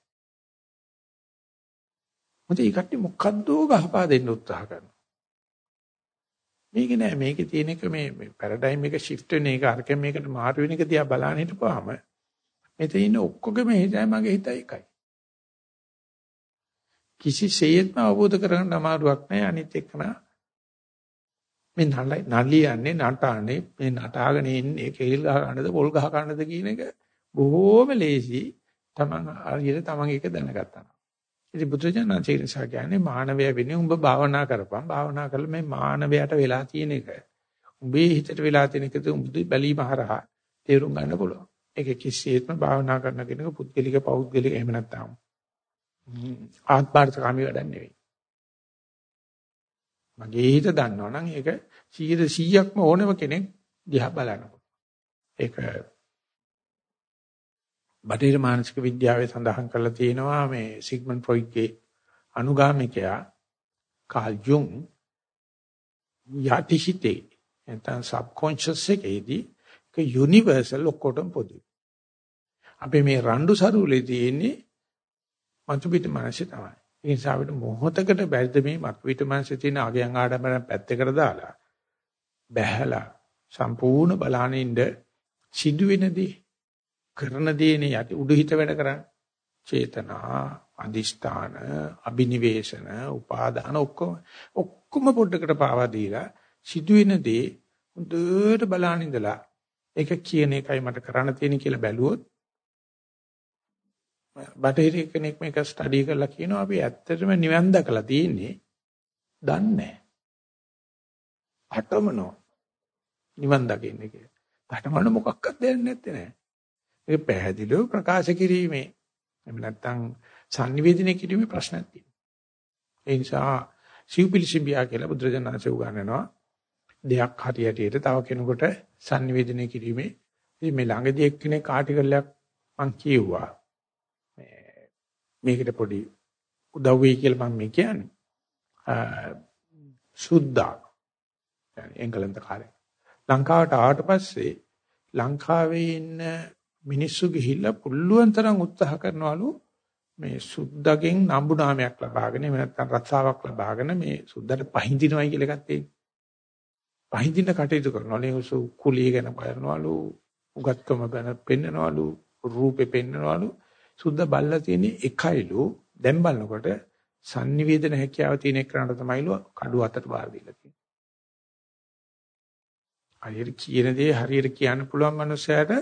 B: මොකද ඒ කට්ටිය මොකද්ද ගහපා දෙන්න උත්සාහ කරනවා. මේක නෑ මේකේ තියෙන එක මේ පැරඩයිම් එක shift වෙන එක අරක මේකට මාරු වෙන එක දිහා බලන්න හිටපුවාම මෙතන ඉන්න ඔක්කොගේම හිතයි මගේ හිතයි එකයි. කිසිසේත්ම අවබෝධ කරගන්න අමාරුවක් නෑ අනිත් එක්කන මේ නලියන්නේ නටන්නේ මේ නටාගෙන ඉන්නේ කේල් ගහ ගන්නද පොල් ගහ ගන්නද කියන එක බොහෝම ලේසි තමන් හරියට තමන් ඒක දැනගත්තා. ඉතින් බුදුජානක නිසා කියන්නේ මානවය වෙන්නේ උඹ භාවනා කරපන්. භාවනා කරලා මේ මානවයට වෙලා තියෙන එක. උඹේ හිතට වෙලා තියෙන එක උඹ බැලීම හරහා තේරුම් ගන්න පුළුවන්. ඒක කිසිසේත්ම භාවනා කරන කෙනෙකු පුද්ගලික පෞද්ගලික එහෙම නැත්නම් ආත්මාර්ථකාමී වැඩක් නෙවෙයි. මගේ හිත දන්නවනම් ඒක 100%ක්ම ඕනම කෙනෙක් දිහා බලනවා. ඒක බටහිර මානසික විද්‍යාවේ සඳහන් කරලා තියෙනවා මේ සිග්මන්ඩ් ෆ්‍රොයිඩ්ගේ අනුගාමිකයා කාල් ජුන් යටිහිතේ නැත්නම් සබ්කොන්ෂස් එකේදී ඒක යුනිවර්සල් ඔක්කොටම පොදුයි. අපි මේ රණ්ඩු සරුවලේ තියෙන්නේ මතු පිට මානසික තමයි. ඒ නිසා අපිට මොහොතකට බැරිද මේ මතු පිට මානසික තියෙන අගයන් ආඩම්බරෙන් පැත්තකට දාලා බැහැලා සම්පූර්ණ බලානින්ද සිදුවෙනදී කරන දේනේ යටි උඩු හිත වැඩ කරන්නේ. චේතනා, අදිෂ්ඨාන, අබිනිවේෂණ, උපාදාන ඔක්කොම ඔක්කොම පොඩ්ඩකට පාවා දීලා සිදුවෙන දේ හොඳට බලන ඉඳලා ඒක කියන එකයි මට කරන්න තියෙන කියලා බැලුවොත් බටහිර කෙනෙක් මේක ස්ටඩි කරලා කියනවා අපි ඇත්තටම නිවන් දැකලා තියෙන්නේ දන්නේ නැහැ. අටමනෝ නිවන් දකින්නේ කියලා. අටමන මොකක්වත් දෙන්නේ නැත්තේ නෑ. ඒක පැහැදිලිව ප්‍රකාශ කිරීමේ එහෙම නැත්නම් sannivedana කිරීමේ ප්‍රශ්නයක් තියෙනවා. ඒ නිසා සිව්පිලිසිඹියා කියලා බුදුරජාණන්සේ උගන්වනවා දෙයක් හරියටියට තව කෙනෙකුට sannivedana කිරීමේ ඉතින් මේ ළඟදී එක්කෙනෙක් ආටිකල් එකක් මම කියුවා. මේකට පොඩි උදව් වෙයි කියලා මම මේ කියන්නේ. සුද්දා එංගලන්ත කාලේ ලංකාවට ආවට පස්සේ ලංකාවේ ඉන්න මිනිස්සු ගිහිල්ලා පුළුවන් තරම් උත්සාහ කරනවලු මේ සුද්දගෙන් නම්බු නාමයක් ලබාගෙන එහෙම නැත්නම් රස්සාවක් ලබාගෙන මේ සුද්දට පහඳිනවයි කියලා එකක් තියෙනවා. පහඳින්න කටයුතු කරනවලු ඒ කුලිය ගැන බලනවලු උගත්කම ගැන පෙන්නනවලු රූපේ පෙන්නනවලු සුද්ද බල්ලා තියෙන එකයිලු දැන් බලනකොට sannivedana හැකියාව තියෙන එක්කනට තමයිලු කඩුව අතට බාර දීලා තියෙන්නේ. හරියට කියන දේ හරියට කියන්න පුළුවන් මනුස්සයාට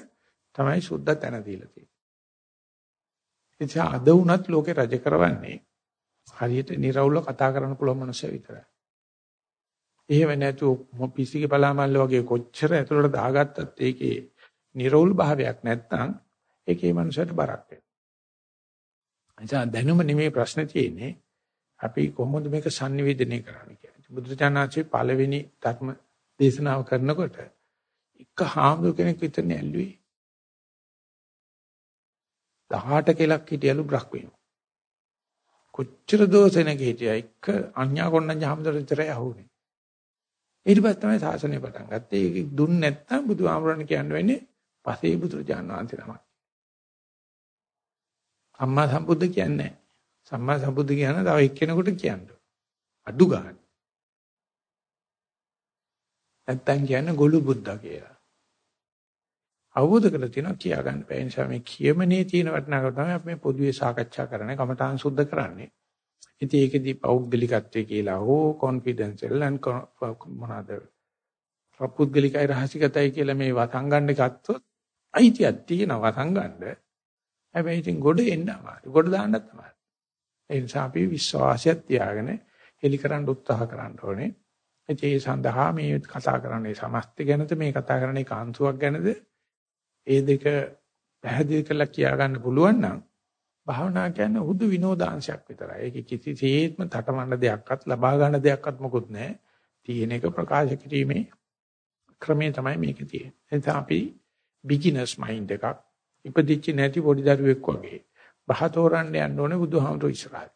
B: තමයි සුද්ධ තැන දීලා තියෙන්නේ. එතකොට අද වුණත් ලෝකේ රජ කරවන්නේ හරියට නිර්වුල්ව කතා කරන්න පුළුවන් මනුස්සය විතරයි. එහෙම නැතු පිසිගේ පලාමල්ල වගේ කොච්චර ඇතුළට දාගත්තත් ඒකේ නිර්වුල් භාවයක් නැත්නම් ඒකේ මනුස්සයට බරක් වෙනවා. එනිසා දැනුම නෙමෙයි ප්‍රශ්නේ තියෙන්නේ. අපි කොහොමද මේක sannivedanaya කරන්නේ කියන්නේ. බුදුචානන්සේ පළවෙනි ධර්ම දේශනාව කරනකොට එක හාමුදුර කෙනෙක් විතරනේ ඇල්ලුවේ. 18 කෙලක් හිටියලු බ්‍රහ්මයෝ. කොච්චර දෝසෙනක හිටියා එක අඤ්ඤා කොණ්ණඤ්ඤ හාමුදුර විතරයි අහුනේ. ඊට පස්සේ තමයි සාසනය පටන් ගත්තේ. ඒක දුන්න නැත්නම් බුදුහාමුදුරන් කියන්න වෙන්නේ පසේ බුදුරජාණන් වහන්සේ තමයි. අම්මා සම්බුද්ධ කියන්නේ නැහැ. සම්මා සම්බුද්ධ කියන තව එක්කෙනෙකුට කියන්න. අඩු ගන්න. නැත්තම් කියන්නේ ගොළු බුද්ධා කියලා. අවබෝධ කරලා තියෙනවා කියා ගන්න බැහැ. නිසා මේ කියමනේ තියෙන වටිනාකම තමයි අපි මේ පොදුවේ සාකච්ඡා කරන්නේ, කමඨාන් සුද්ධ කරන්නේ. ඉතින් ඒකෙදි පෞද්ගලිකත්වයේ කියලා හෝ කොන්ෆිඩෙන්ෂල් and මොනවාද? පුද්ගලිකයි රහසිගතයි කියලා මේ වසංගන්න ගත්තොත් අයිතියක් තියෙනවා වසංගන්න. හැබැයි ඉතින් ගොඩ එන්න අමාරුයි. ගොඩ දාන්නත් අමාරුයි. ඒ නිසා අපි විශ්වාසයක් තියාගෙන හෙලි කරන්න උත්සාහ කරන්න ඕනේ. ඒ සඳහා මේ කතා කරන්නේ සමස්ත ගැනද මේ කතා කරන්නේ කාන්සුවක් ගැනද? ඒ දෙක පැහැදිලි කරලා කියා ගන්න පුළුවන් නම් භාවනා කියන්නේ හුදු විනෝදාංශයක් විතරයි. ඒක කිසිසේත්ම තටමඬ දෙයක්වත් ලබා ගන්න දෙයක්වත් මොකුත් නැහැ. තියෙන එක ප්‍රකාශ කිරීමේ ක්‍රමය තමයි මේකේ තියෙන්නේ. එතන අපි බිග්ිනර්ස් මයින්ඩ් එකක් ඉපදිච්ච නැති පොඩි දරුවෙක් වගේ බහතෝරන්න යන්න ඕනේ බුදුහාමුදුරු ඉස්සරහට.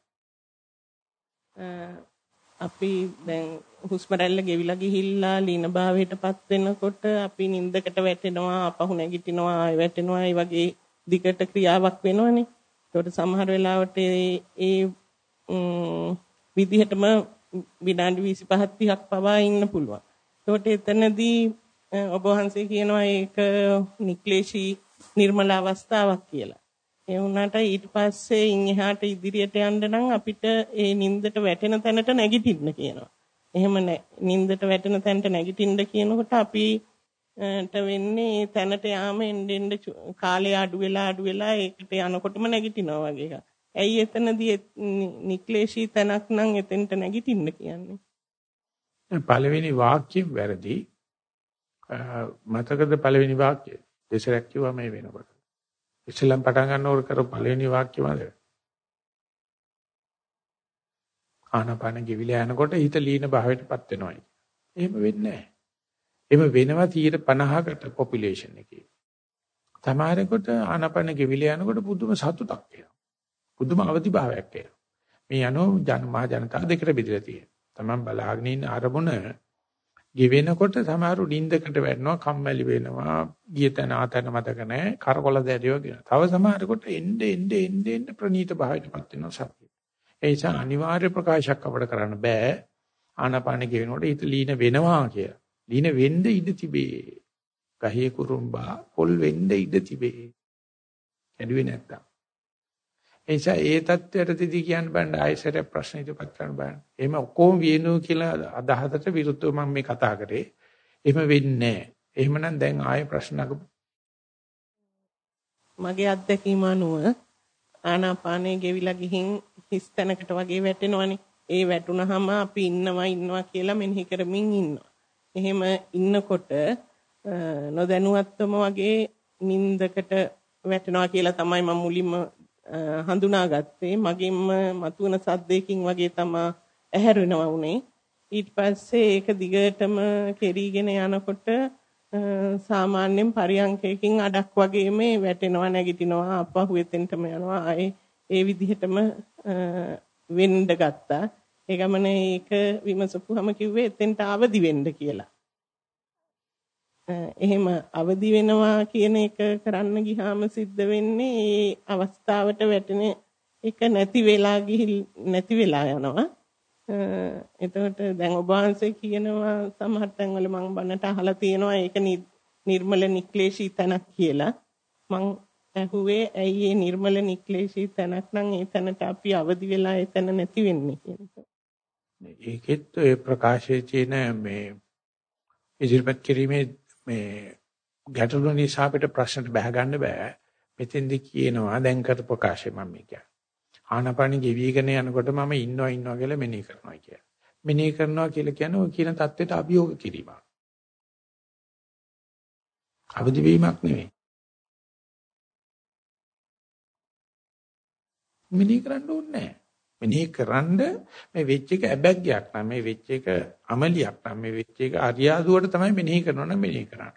D: අපි දැන් හුස්ම රැල්ල ගෙවිලා ගිහිල්ලා ලීන භාවයටපත් වෙනකොට අපි නිින්දකට වැටෙනවා අපහු නැගිටිනවා ආය වැටෙනවා ඒ වගේ දිගට ක්‍රියාවක් වෙනවනේ. ඒකට සමහර වෙලාවට ඒ විදිහටම විනාඩි 25ක් 30ක් පවා ඉන්න පුළුවන්. ඒකට එතනදී ඔබ වහන්සේ කියනවා ඒක නික්ලේශී නිර්මල අවස්ථාවක් කියලා. ඒ වුණාට ඊට පස්සේ ඉන් එහාට ඉදිරියට යන්න නම් අපිට ඒ නින්දට වැටෙන තැනට නැගිටින්න කියනවා. එහෙම නින්දට වැටෙන තැනට නැගිටින්න කියනකොට අපිට වෙන්නේ ඒ තැනට යාම එන්න එන්න කාලය අඩු වෙලා අඩු වෙලා ඒකට යනකොටම නැගිටිනවා වගේ එකක්. ඇයි එතනදී නික්ලේශී තැනක් නම් එතෙන්ට නැගිටින්න කියන්නේ?
B: පළවෙනි වාක්‍යය වැරදි. මතකද පළවෙනි වාක්‍යය? දෙසරක් කිව්වා මේ වෙනකොට. ඉස්ලාම් පටන් ගන්නකොට කර පළවෙනි වාක්‍ය මත. ආනපන ගෙවිලා යනකොට හිත ලීන භාවයටපත් වෙනවායි. එහෙම වෙන්නේ නැහැ. එහෙම වෙනවා 50කට population එකේ. තමාරෙකට ආනපන ගෙවිලා යනකොට පුදුම සතුටක් එනවා. පුදුම අවදි භාවයක් එනවා. මේ යනෝ ජන මහ ජනතාව දෙකට බෙදලා තියෙනවා. තමන් බලාගෙන ඉන්න අරමුණ ගෙවෙනකොට සමහරු නිින්දකට වැටෙනවා කම්මැලි වෙනවා ගිය තැන ආතන මතක නැහැ කරකොල දැරියෝ කියන. තව සමහරකට එnde එnde එnde එnde ප්‍රනීත භාවයටපත් වෙනවා සතිය. ඒ නිසා අනිවාර්ය ප්‍රකාශයක් අපිට කරන්න බෑ. ආනාපාන ගෙවෙනකොට හිත ලීන වෙනවා කිය. ලීන වෙන්න ඉඩ තිබේ. ගහේ කුරුම්බා පොල් වෙන්න ඉඩ තිබේ. ඇදුවේ නැත්තම්. එනිසා ඒ தත්වයටදී කියන්න බෑ ආයෙසර ප්‍රශ්න ඉදපත් කරන්න බෑ. එහෙම ඔක්කොම වියනු කියලා අදහසට විරුද්ධව මම මේ කතා කරේ. එහෙම වෙන්නේ නැහැ. එහෙමනම් දැන් ආයෙ ප්‍රශ්න
D: මගේ අත්දැකීම අනුව ආනාපානයේ ගෙවිලා ගිහින් හිස් තැනකට වගේ වැටෙනවනේ. ඒ වැටුනහම අපි ඉන්නවා ඉන්නවා කියලා මෙනෙහි කරමින් ඉන්නවා. එහෙම ඉන්නකොට නොදැනුවත්වම වගේ නින්දකට වැටෙනවා කියලා තමයි මම මුලින්ම හඳුනාගත්තේ. මගෙන්ම මතුවන සද්දයකින් වගේ තමයි ඇහැරෙනවා උනේ. ඊට පස්සේ ඒක දිගටම කෙරීගෙන යනකොට සාමාන්‍යයෙන් පරියන්කයකින් අඩක් වගේ මේ වැටෙනවා නැගිටිනවා අපහු එතෙන්ටම යනවා. ආයේ ඒ විදිහටම වෙන්න ගත්තා. ඒ ගමනේ ඒක විමසපුවම කිව්වේ එතෙන්ට අවදි වෙන්න කියලා. එහෙම අවදි වෙනවා කියන එක කරන්න ගියාම සිද්ධ වෙන්නේ ඒ අවස්ථාවට වැටෙන එක නැති වෙලා ගිහිල් නැති වෙලා යනවා. එතකොට දැන් ඔබ වහන්සේ කියනවා සමහර තැන්වල මම බන්නට අහලා තියෙනවා ඒක නිර්මල නික්ලේශී තැනක් කියලා. මං ඇහුවේ ඇයි මේ නිර්මල නික්ලේශී තැනක් නම් ඒ තැනට අපි අවදි වෙලා ඒ තැන නැති වෙන්නේ කියන එක.
B: ඒකෙත් ඒ ප්‍රකාශයේ තියෙන මේ ඉදිරිපත් කිරීමේ මේ ගැටලු නිසා අපිට ප්‍රශ්නට බැහැ ගන්න බෑ. මෙතෙන්දි කියනවා දැන් කරපු ප්‍රකාශය මම කියන්නේ. ආනපානි ගෙවිගෙන යනකොට මම ඉන්නවා ඉන්නවා කියලා මෙනෙහි කරනවා කියලා. මෙනෙහි කරනවා කියලා කියන්නේ ඔය කියන தත්වෙට අභියෝග කිරීමක්. අවදි වීමක් නෙවෙයි. මෙනෙහි කරන්න ඕනේ නැහැ. මෙනෙහි කරන්ඩ මේ වෙච්ච එක ඇබැග්යක් නම් මේ වෙච්ච එක අමලියක් නම් මේ වෙච්ච එක අරියාදුවට තමයි මෙනෙහි කරනවා නම් මෙනෙහි කරන්න.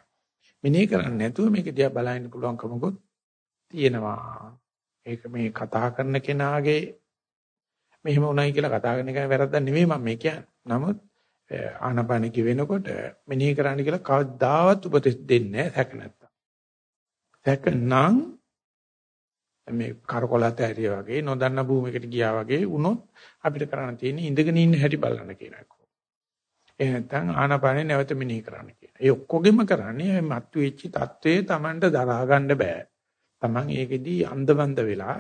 B: මෙනෙහි කරන්නේ නැතුව මේක දිහා බලන්න පුළුවන්කමකුත් තියෙනවා. ඒක මේ කතා කරන කෙනාගේ මෙහෙම උණයි කියලා කතා කරන එක වැරද්දක් නෙමෙයි මම මේ කියන්නේ. නමුත් ආනපාන කි වෙනකොට මෙනෙහි කරන්න කියලා කවදාවත් උපදෙස් දෙන්නේ නැහැ සැක නැත්තම්. සැක නම් මේ කරකොලත ඇරිය වගේ නොදන්න භූමියකට ගියා වගේ වුණොත් අපිට කරන්න තියෙන්නේ ඉඳගෙන ඉන්න හැටි බලන්න කියන එක. ඒ නැත්නම් ආනපානේ නැවත මෙනෙහි කරන්න කියන. ඒ ඔක්කොගෙම කරන්නේ මත්තු වෙච්ච தત્ත්වයේ Tamanට දරා ගන්න බෑ. Taman ඒකෙදී අන්ධබන්ද වෙලා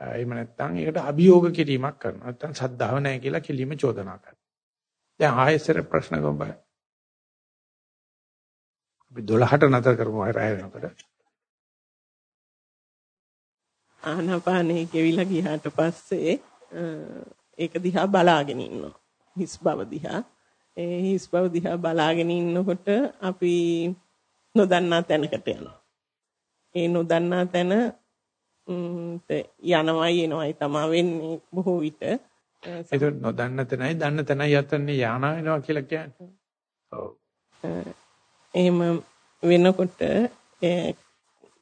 B: එහෙම නැත්නම් ඒකට අභියෝග කිරීමක් කරනවා. නැත්නම් සද්ධාව නැහැ කියලා කෙලිම චෝදනා කරනවා. දැන් ආයෙසර ප්‍රශ්න ගොබයි. අපි 12ට නතර කරමු අය රැය වෙනකොට.
D: ආනාපානේ ගෙවිලා ගියාට පස්සේ ඒක දිහා බලාගෙන ඉන්නවා. හිස් බව දිහා. ඒ හිස් බව දිහා බලාගෙන ඉන්නකොට අපි නොදන්නා තැනකට යනවා. ඒ නොදන්නා තැන යනවයි එනවයි තමයි වෙන්නේ බොහෝ විට.
B: ඒක නොදන්න තැනයි දන්න තැනයි යතන්නේ යානා වෙනවා කියලා කියන්නේ. ඔව්.
D: එහෙම වෙනකොට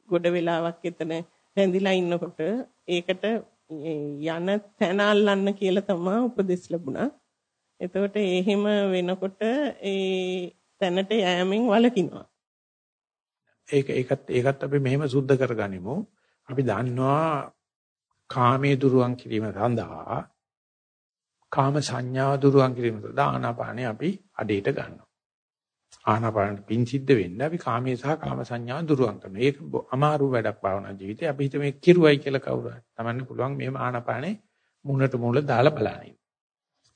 D: ගොඩ වෙලාවක් එතන රැඳිලා ඉන්නකොට ඒකට යන තැන අල්ලන්න කියලා තමයි උපදෙස් ලැබුණා. එතකොට එහෙම වෙනකොට ඒ තැනට යෑමෙන් වළකිනවා.
B: ඒක ඒකත් ඒකත් අපි මෙහෙම සුද්ධ කරගනිමු. අපි දන්නවා කාමයේ දුරුවන් කිරීම සඳහා කාම සංඥාව දුරුවන් කිරීම සඳහා ආනාපානේ අපි අඩේට ගන්නවා. ආනාපාන පින් සිද්ධ වෙන්න අපි කාමයේ සහ කාම සංඥා දුරුවන් කරනවා. ඒක අමාරු වැඩක් භාවනා ජීවිතේ. අපි හිත මේ කිරුවයි කියලා කවුරු හරි. Tamanne පුළුවන් මේම ආනාපානේ මුණට මුල දාලා බලන්න.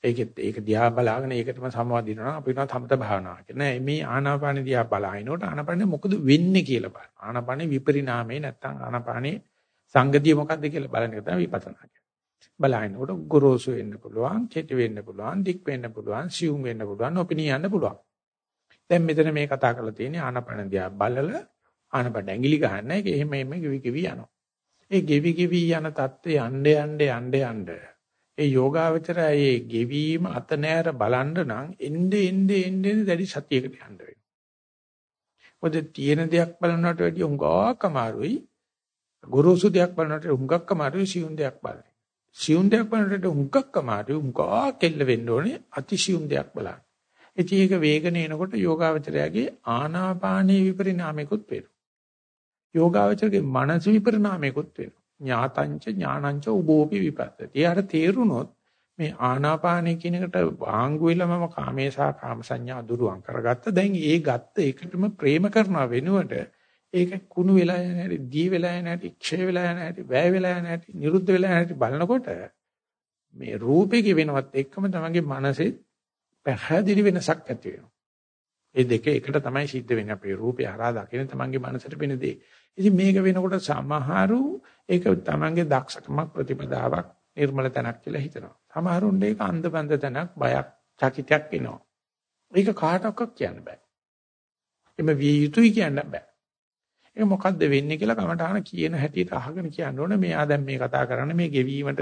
B: ඒකෙත් ඒක දිහා බලාගෙන ඒකටම සමවදිනවා අපි කියනවා සමත භාවනාව කියලා. නෑ මේ ආනාපානේ දිහා බලහිනකොට ආනාපානේ මොකද වෙන්නේ කියලා බලන්න. ආනාපානේ විපරිණාමේ නැත්තම් ආනාපානේ සංගතිය මොකද්ද කියලා බලන එක තමයි විපස්සනා කියන්නේ. බලහිනකොට ගොරෝසු වෙන්න පුළුවන්, කෙටි වෙන්න පුළුවන්, දික් වෙන්න පුළුවන්, සියුම් වෙන්න පුළුවන්, ඔපිනිය යන්න පුළුවන්. දැන් මෙතන මේ කතා කරලා තියෙන්නේ ආනපන දිහා බලලා ආනපන ඇඟිලි ගන්න එක එහෙම එහෙම ගෙවි ගෙවි යනවා. ඒ ගෙවි ගෙවි යන தත්ත්වය යන්න යන්න යන්න යන්න ඒ යෝගාවචරය ඒ ගෙවීම අත නෑර බලන්න නම් එnde එnde එnde දැඩි සතියකට යන්න වෙනවා. මොකද තියෙන දෙයක් බලනවට වැඩිය හුඟක් අමාරුයි. ගුරුසු දෙයක් බලනවට හුඟක් අමාරුයි සියුම් දෙයක් බලන්න. සියුම් දෙයක් බලනකොට හුඟක් අමාරුයි හුඟක් කෙල්ල වෙන්න ඕනේ අතිසියුම් දෙයක් බලන්න. ඉතින් ඒක වේගන එනකොට යෝගාවචරයාගේ ආනාපානී විපරිණාමයකුත් වෙනවා. යෝගාවචරගේ මනස විපරිණාමයකුත් වෙනවා. ඥාතංච ඥානංච උභෝපි විපස්සති. එයාට තේරුනොත් මේ ආනාපානය කියන එකට වාංගු වෙලා මම කාමේසා කාම සංඥා දුරුවන් කරගත්ත. දැන් ඒ ගත්ත එකටම ප්‍රේම කරනවා වෙනුවට ඒක කුණු වෙලා යන හැටි, දී වෙලා යන හැටි, ක්ෂය වෙලා යන හැටි, වැය වෙලා යන හැටි, නිරුද්ධ වෙලා යන හැටි බලනකොට මේ රූපේ කියවෙනවත් එක්කම තමගේ මනසේ පැහැදිලි වෙනසක් ඇති වෙනවා. ඒ දෙක එකට තමයි සිද්ධ වෙන්නේ අපේ රූපය හරහා දකින තමන්ගේ මනසට වෙන දේ. ඉතින් මේක වෙනකොට සමහරු ඒක තමන්ගේ දක්ෂකමක් ප්‍රතිපදාවක් නිර්මල තැනක් කියලා හිතනවා. සමහරුන්ට ඒක අන්ධබන්ද තැනක් බයක් චකිතයක් එනවා. ඒක කාටවත් කියන්න බෑ. එම විය යුතුයි කියන්න බෑ. ඒක මොකද්ද වෙන්නේ කියලා කමටහන කියන හැටියට අහගෙන කියන්න ඕනේ. මෙයා දැන් මේ කතා කරන්නේ මේ ගෙවීමට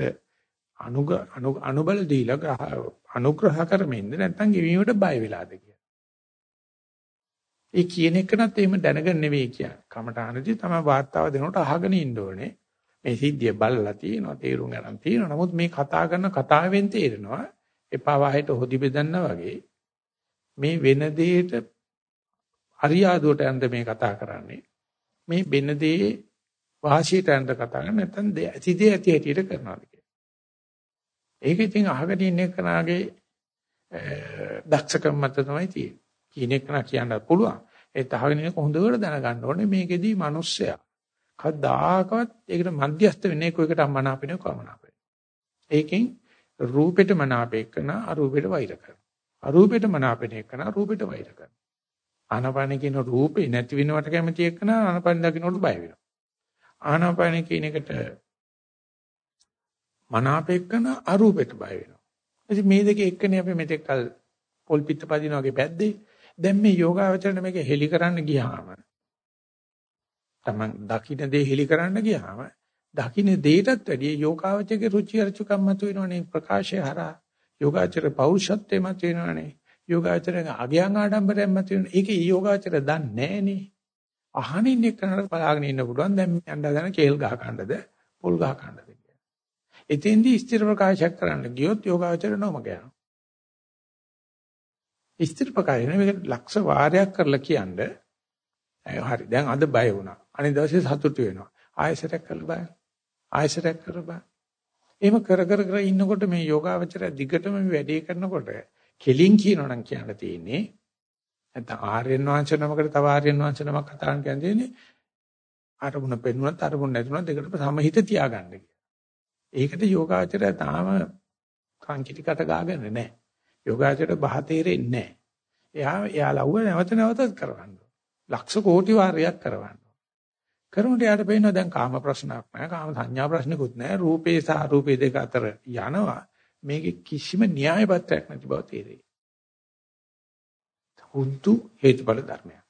B: අනුග අනුබල දීලා අනුග්‍රහ කරමින්ද නැත්නම් ගෙවීමට බය වෙලාද කියලා. ඒ කියන එකනත් එහෙම දැනගන්න නෙවෙයි කියන්නේ. කමඨානදී තමයි වාර්තාව දෙනකොට අහගෙන ඉන්න ඕනේ. මේ සිද්ධිය බලලා තියෙනවා, තේරුම් ගන්න තියෙනවා. නමුත් මේ කතා කරන කතාවෙන් තේරෙනවා එපා වාහෙට හොදි බෙදන්නා වගේ මේ වෙන දෙයට අරියාදුවට යන්න මේ කතා කරන්නේ. මේ වෙන දේ වාසියට යන්න කතා කරන්නේ නැත්නම් ඇතිදේ ඇති හැටියට කරනවාද කියලා. ඒක ඉතින් අහකට ඉන්න කෙනාගේ දක්ෂකම් මත තමයි තියෙන්නේ. කියන එක නා කියන්න පුළුවන්. ඒ තහගෙන ඉන්න හොඳට දැනගන්න ඕනේ මේකෙදී මිනිස්සයා කවදාකවත් ඒකට මධ්‍යස්ත වෙන්නේ කොයකට අමනාපිනේ කොමනාපේ. ඒකෙන් රූපෙට මනාපේකන අරූපෙට වෛර කරනවා. අරූපෙට මනාපෙන එකන රූපෙට වෛර කරනවා. ආනාපාන කියන රූපේ නැති වෙනවට කැමති එකන ආනාපාන දකින්නට බය වෙනවා. ආනාපාන කියන එකට මනාපෙකන අරූපෙට බය වෙනවා. ඉතින් මේ දෙකේ එක්කනේ අපි මෙතෙක් කල් පොල් පිට පදිනා වගේ පැද්දේ. දැන් මේ යෝගාවචරණ මේක හෙලි කරන්න ගියාම තමන් දකින්න දේ හෙලි කරන්න ගියාම දකින්න දේටත් වැඩිය යෝගාවචරයේ රුචි අරුචිකම් මත වෙනවනේ ප්‍රකාශය හරහා යෝගාචර පෞරුෂත්වයේ මත වෙනවනේ යෝගාචරයේ අගයන් ආඩම්බරයෙන් මත වෙනවනේ ඒක යෝගාචර දන්නේ නැහනේ අහනින් එක්කනට බලාගෙන ඉන්න පුළුවන් දැන් යන්න හදන කේල් ගහ කන්නද පොල් ගහ කන්නද කියලා. එතෙන්දී ස්ථිර ප්‍රකාශයක් කරන්න ගියොත් යෝගාචර නොමග යනවා. ස්ථිර ප්‍රකාශය නෙවෙයි ලක්ෂ වාරයක් කරලා කියන්නේ හරි දැන් අද බය වුණා. අනිත් දවසේ සතුටු වෙනවා. ආයෙසරයක් කරලා බලන්න. ආයෙසරයක් කරලා බලන්න. එහෙම කර කර කර ඉන්නකොට මේ යෝගාවචරය දිගටම මේ වැඩේ කරනකොට කෙලින් කියනවා නම් කියන්න තියෙන්නේ නැත්නම් ආර්යයන් වංශ නමකට තව ආර්යයන් වංශ නමක් කතා කරන්න කියන්නේ අරමුණ පෙන්නුනත් අරමුණ නැතුනත් දෙකටම සමහිත තියාගන්න කියලා. ඒකට යෝගාචරය තාම කාංකිටිකට ගාගෙන නැහැ. යෝගාචරය බහ තේරෙන්නේ නැහැ. එයා එයා ලව්ව නැවත නැවතත් කරවන්න. ලක්ෂ කෝටි වාරයක් කරවන්න. කරමුට යාට පේනවා දැන් කාම ප්‍රශ්නයක් නැහැ කාම සංඥා ප්‍රශ්නකුත් නැහැ රූපේ සහ අරූපේ දෙක අතර යනවා මේකේ කිසිම න්‍යාය පත්‍රයක් නැති බව තේරෙයි. හුදු හේතුඵල ධර්මයක්.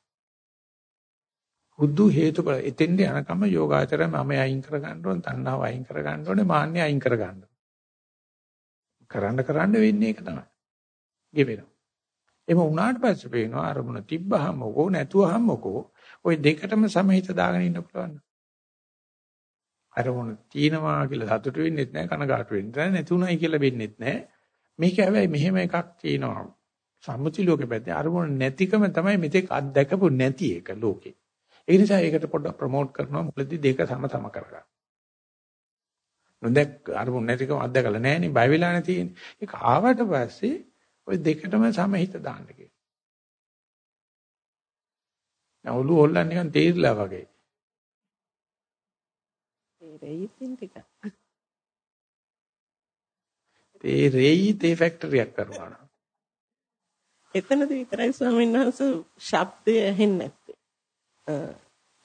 B: හුදු හේතුඵල එතෙන්ද යනකම යෝගාචරය මම අයින් කර ගන්න ඕන, තණ්හාව අයින් කර ගන්න ඕනේ, මාන්නය අයින් කර ගන්න. කරන්න කරන්න වෙන්නේ ඒක තමයි. ගෙවෙනවා. එම වුණාට පස්සේ පේනවා අරමුණ තිබ්බහම මොකෝ නැතුවහම මොකෝ ওই දෙකටම සමහිත දාගෙන ඉන්න පුළුවන්. අරමුණ තීනවා කියලා සතුටු වෙන්නෙත් නැහැ කනගාටු වෙන්නෙත් නැහැ නැතුණයි කියලා වෙන්නෙත් නැහැ. මේක හැබැයි මෙහෙම එකක් තියෙනවා. සම්මුති ලෝකෙ පැත්තේ අරමුණ නැතිකම තමයි මෙතෙක් අත්දැකපු නැති එක ලෝකේ. ඒ නිසා ඒකට පොඩ්ඩක් ප්‍රොමෝට් කරනවා මුලදී දෙක සම සම කරගන්න. නොදැක් අරමුණ නැතිකම අත්දැකලා නැහැ නේ බය වෙලා නැති ඉන්නේ. ඒක ආවට පස්සේ ওই දෙකටම සමහිත දාන්න කියලා. නවලු හොල්ලන්නේ නිකන් තේරිලා වගේ.
D: තේරෙයි ටික.
B: තේරෙයි තේ ෆැක්ටරියක් කරනවා.
D: එතනද විතරයි ස්වාමීන් වහන්සේ ශබ්දය ඇහෙන්නේ.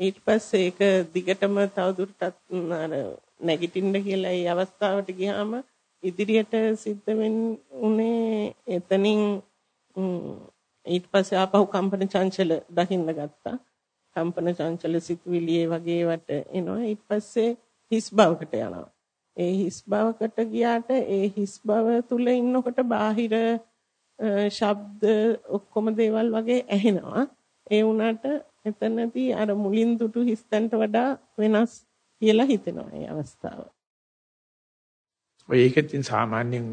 D: ඊට පස්සේ ඒක දිගටම තවදුරටත් අර නැගිටින්න කියලා ඒ අවස්ථාවට ගියාම ඉදිරියට සිද්ධ වෙන්නේ එතනින් ඊට පස්සේ ආපහු කම්පන චංචල දකින්න ගත්තා. කම්පන චංචල සිතුවිලි වගේ වට එනවා. ඊට පස්සේ හිස් බවකට යනවා. ඒ හිස් බවකට ගියාට ඒ හිස් බව තුල ඉන්නකොට බාහිර ශබ්ද ඔක්කොම දේවල් වගේ ඇහෙනවා. ඒ වුණාට එතනදී අර මුලින් දුටු හිස්තන්ට වඩා වෙනස් කියලා හිතෙනවා මේ අවස්ථාව.
B: ඔය ඒකෙන් සාමාන්‍යයෙන්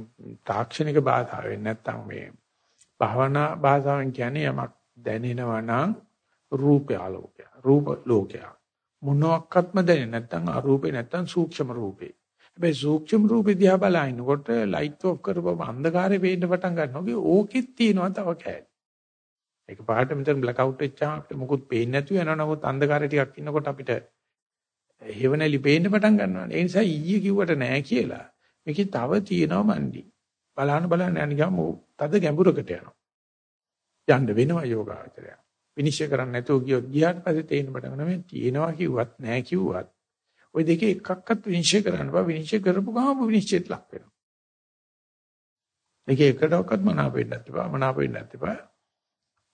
B: තාක්ෂණික භාෂාවෙන් නැත්තම් මේ භාවනා භාෂාවෙන් කියන්නේ යමක් දැනෙනවා නම් රූපය ආලෝකය. රූප ලෝකය. මොනක්වත්ම දැනෙන්නේ නැත්තම් අරූපේ නැත්තම් සූක්ෂම රූපේ. හැබැයි සූක්ෂම රූපේ දිහා බලනකොට ලයිට් ඔෆ් කරපුවම අන්ධකාරේ පේන්න පටන් ගන්නවා. ඕකෙත් තියෙනවා තව කෑලි. ඒක පාට මෙතන බ්ලැක් අවුට් වෙච්චාම අපිට මොකුත් පේන්නේ නැතුව යනවා. නමුත් අන්ධකාරය ටිකක් ඉන්නකොට අපිට හේවණලි පේන්න පටන් ගන්නවා. ඒ නිසා ඊයේ කිව්වට නෑ කියලා. මේකේ තව තියෙනවා මන්දි. බලහන බලහන යන ගම තද ගැඹුරකට යනවා. යන්න වෙනවා යෝගාචරය. විනිශ්චය කරන්න නැතුව ගියොත් ගියාට පස්සේ තේින්න පටන් ගන්නවා මේ තියෙනවා කිව්වත් නෑ කිව්වත් ওই දෙකේ එකක්වත් විනිශ්චය කරන්න බෑ විනිශ්චය කරපු ගමන් විනිශ්චයට ලක් වෙනවා. දෙකේ එකටවත් මනාප වෙන්නත් එපා මනාප වෙන්නත් එපා.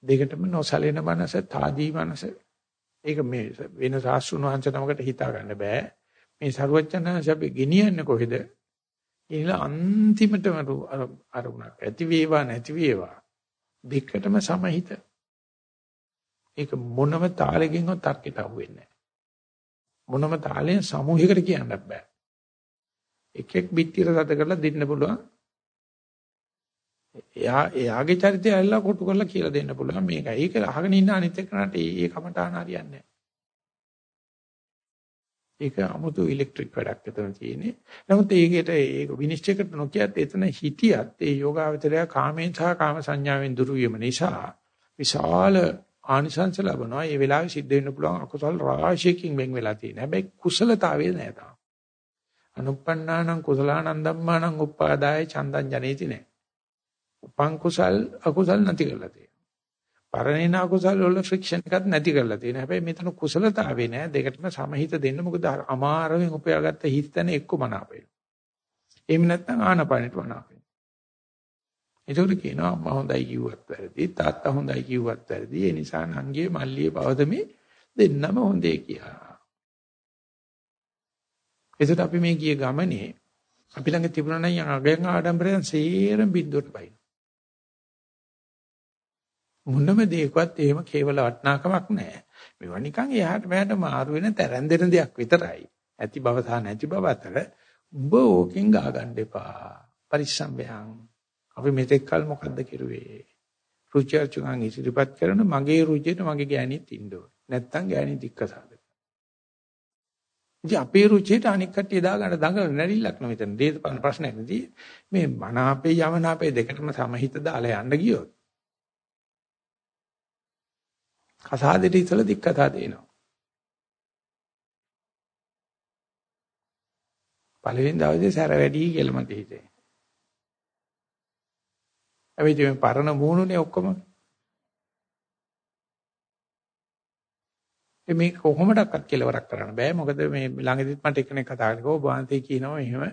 B: දෙකටම නොසලෙන මනස තාදී මනස. ඒක මේ වෙන සාස්ෘණ වංශනමකට හිතා ගන්න බෑ. මේ ਸਰුවචනංශ අපි ගෙනියන්නේ කොහෙද? ඊළඟ අන්තිමටම අරුණක් ඇති වේවා නැති වේවා. දෙකටම සමහිත. ඒක මොනම තාලකින්වත් තර්කයට අහු වෙන්නේ මොනම තාලයෙන් සමූහයකට කියන්නත් බෑ. එකෙක් පිටියට සත කරලා දෙන්න පුළුවන්. එයා එයාගේ චරිතය ඇල්ලලා කොටු කරලා කියලා දෙන්න පුළුවන් මේකයි. ඒක අහගෙන ඉන්න අනිත් එක්කනට ඒ කමටහන හරියන්නේ නැහැ. ඒක 아무තු ඉලෙක්ට්‍රික් වැඩක් එතන තියෙන්නේ. නමුත් ඒකට ඒක විනිශ්චයකට නොකියත් එතන හිටියත් ඒ යෝගාවචරය කාමෙන් සහ කාම සංඥාවෙන් දුරු වීම නිසා විශාල ආනිසංස ලැබනවා. ඒ වෙලාවේ සිද්ධ වෙන්න පුළුවන් අකුසල් රාශියකින් වෙන් වෙලා තියෙන. හැබැයි කුසලතාවය නෑ තාම. අනුප්පන්නානං කුසලානං ධම්මානං උප්පාදාය චන්දං ජනේති නෑ. උපං කුසල් අකුසල් නැති කරලා තියෙනවා. පරණේන අකුසල් වල ෆ්‍රික්ෂන් එකක් නැති කරලා තියෙනවා. හැබැයි මෙතන කුසලතාවේ නෑ. දෙකටම සමහිත දෙන්න. මොකද අමාරුවෙන් උපයාගත්ත හිතන එක්ක මනාපේ. එහෙම නැත්නම් ආනපනට මනාපේ. ඒකට කියනවා අම්මා හොඳයි කිව්වත් වැරදි තාත්තා හොඳයි කිව්වත් වැරදි ඒ නිසා නංගියේ මල්ලියේ පවදමේ දෙන්නම හොඳේ කියලා. ඒකට අපි මේ ගිය ගමනේ අපි ළඟ තිබුණා නම් අගයන් ආඩම්බරයන් සේරම බින්දුවට බයි. මොනම දෙයකවත් එහෙම කේවල වටනාකමක් නැහැ. මේවා නිකන් එහාට මෙහාට මාරු වෙන තරන්දෙන දෙයක් විතරයි. ඇති බව සහ නැති බව අතර උඹ ඕකෙන් ගා ගන්න එපා. පරිස්සම් වෙහන්. අපි මෙතෙක් කල මොකද්ද කෙරුවේ? රුචර්චුගන් ඉදිරිපත් කරන මගේ රුචියට මගේ ගෑණිත් ඉන්න ඕනේ. නැත්තම් ගෑණි දික්කසාද. ඉතින් අපේ රුචියට අනික් කට්ටිය දාගන්න දඟල නැරිල්ලක් නෙවෙයි මෙතන. දේශපාලන ප්‍රශ්නයක් නෙදී. මේ මනාපේ යමනාපේ දෙකටම සමහිත දාලා යන්න ගියොත් කසාදෙට ඉතල දික්කතා දෙනවා. පළවෙනි දවසේ සැර වැඩි කියලා මට හිතේ. හැබැයි මේ පරණ මූණුනේ ඔක්කොම. මේ කොහොමඩක්වත් කෙලවරක් කරන්න බෑ. මොකද මේ ළඟදිත් මට එකෙක් කතා කරලා ඔබ වහන්සේ කියනවා එහෙම.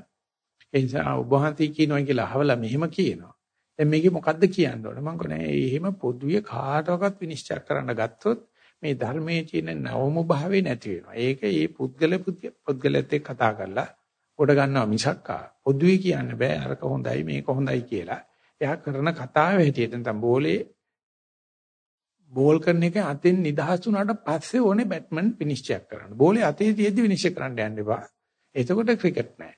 B: ඒ නිසා ඔබ වහන්සේ කියනවා කියලා අහවලා මෙහෙම කියනවා. දැන් මේකේ මොකද්ද කියන්න ඕන? මම කියන්නේ එහෙම පොදුවේ කාටවත් විනිශ්චය කරන්න ගත්තොත් මේ ධර්මයේ තියෙන නවම භාවේ නැති වෙනවා. ඒක ඒ පුද්ගල පුද්ගලත් එක්ක කතා කරලා කොට ගන්නවා මිසක්කා පොදුවේ කියන්න බෑ අරක හොඳයි මේක හොඳයි කියලා. එයා කරන කතාව හැටියට නැත්නම් බෝලේ බෝල් කරන එක අතෙන් නිදහස් වුණාට පස්සේ ඕනේ බැට්මන් විනිශ්චය කරන්න. බෝලේ අතේ තියෙද්දි විනිශ්චය කරන්න යන්න එපා. එතකොට ක්‍රිකට් නෑ.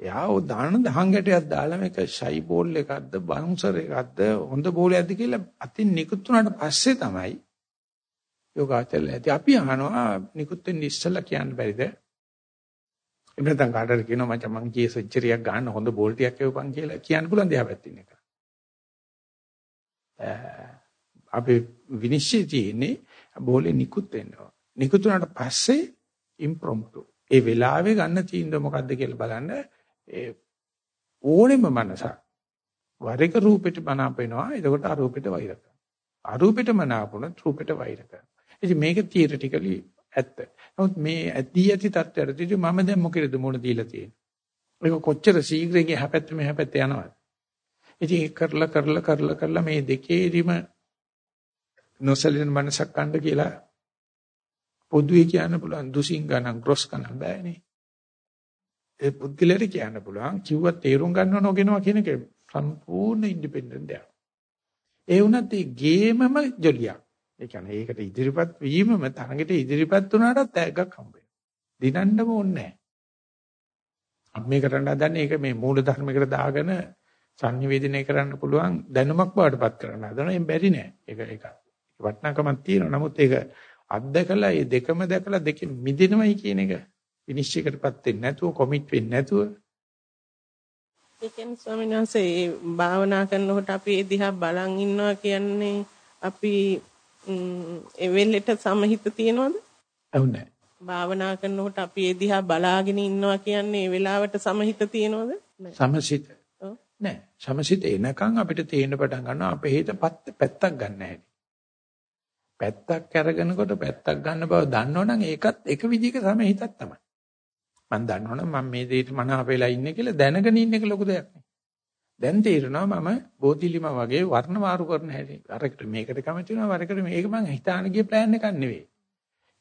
B: එයා ඔය දාන දහං ගැටයක් දාලා මේක ෂයි බෝල් එකක්ද බවුන්සර් එකක්ද හොඳ බෝලයක්ද කියලා අතින් නිකුත් වුණාට පස්සේ තමයි යෝගාචරය ඇති. අපි අහනවා නිකුත් වෙන්න ඉස්සලා කියන්න බැරිද? එහෙම නැත්නම් කාටද කියනවා මචං මං කී සෙන්චරියක් ගන්න හොඳ බෝල් ටිකක් එවපන් කියලා කියන්න පුළුවන් දෙයක් පැත්තින් එක. අපි විනිශ්චය තියෙන්නේ බෝලේ නිකුත් වෙනවා. නිකුත් වුණාට පස්සේ ඉම්ප්‍රොම්ප්ටු. ඒ වෙලාවේ ගන්න තීන්දුව මොකද්ද කියලා බලන්න ඒ ඕනෙම මනසක් වරික රූපෙට මනාප වෙනවා. එතකොට අරූපෙට වෛර කරනවා. අරූපෙට මනාපුණත් රූපෙට වෛර කරනවා. ඉතින් මේක තියරිටිකලි ඇත්ත. නමුත් මේ ඇදී ඇති තත්ත්වයටදී මම දැන් මොකේද මුණ දීලා තියෙන්නේ. ඒක කොච්චර ශීඝ්‍රයෙන් හැපැත්ත මෙහැපැත්ත යනවද? ඉතින් ඒක කරලා කරලා කරලා කරලා මේ දෙකේදීම නොසලින මනසක් ගන්න කියලා පොදුවේ කියන්න පුළුවන් දුසින් ගණන් ක්‍රොස් ගණන් බෑනේ. ඒ පුද්ගලයාට කියන්න පුළුවන් කිව්වත් තේරුම් ගන්නව නොගෙනවා කියන එක සම්පූර්ණ ඉන්ඩිපෙන්ඩන්ට් දෙයක්. ඒ වුණත් ඒ ගේමම ජොලියක්. ඒ කියන්නේ ඒකට ඉදිරිපත් වීමම තරඟට ඉදිරිපත් වුණාට තෑග්ගක් හම්බ වෙනවා. දිනන්නම ඕනේ නැහැ. අපි මේ කරන්න හදන්නේ ඒක මේ මූල ධර්මයකට දාගෙන සංනිවේදනය කරන්න පුළුවන් දැනුමක් බවටපත් කරන්න හදනවා. එම් බැරි නෑ. ඒක ඒක වටිනාකමක් තියෙනවා. නමුත් ඒක අත්දකලා මේ දෙකම දැකලා දෙකෙන් මිදෙනවයි කියන එක විනිශ්චයකටපත් වෙන්නේ නැතුව කොමිට් වෙන්නේ නැතුව
D: ඒ කියන්නේ ස්වාමීන් වහන්සේ භාවනා කරනකොට අපි ඒ දිහා බලන් ඉන්නවා කියන්නේ අපි ඒ වෙලෙට සමහිත තියනවද?
B: ඔව් නෑ.
D: භාවනා කරනකොට අපි ඒ දිහා බලාගෙන ඉන්නවා කියන්නේ ඒ වෙලාවට සමහිත තියනවද?
B: සමසිත. නෑ. සමසිත එනකන් අපිට තේරෙන්න පටන් ගන්නවා අපේ හිත පැත්තක් ගන්න හැටි. පැත්තක් අරගෙනකොට පැත්තක් ගන්න බව දන්නවනම් ඒකත් එක විදිහක සමහිතක් තමයි. මම දන්නවනම් මම මේ දෙයට මනාප වෙලා ඉන්නේ කියලා දැනගෙන ඉන්න එක ලොකු දෙයක් නේ. දැන් තේරෙනවා මම බෝධිලිම වගේ වර්ණ මාරු කරන හැටි. අරකට මේකට කැමති වෙනවා වරකට මේක මං හිතාන ගිය ප්ලෑන් එකක් නෙවෙයි.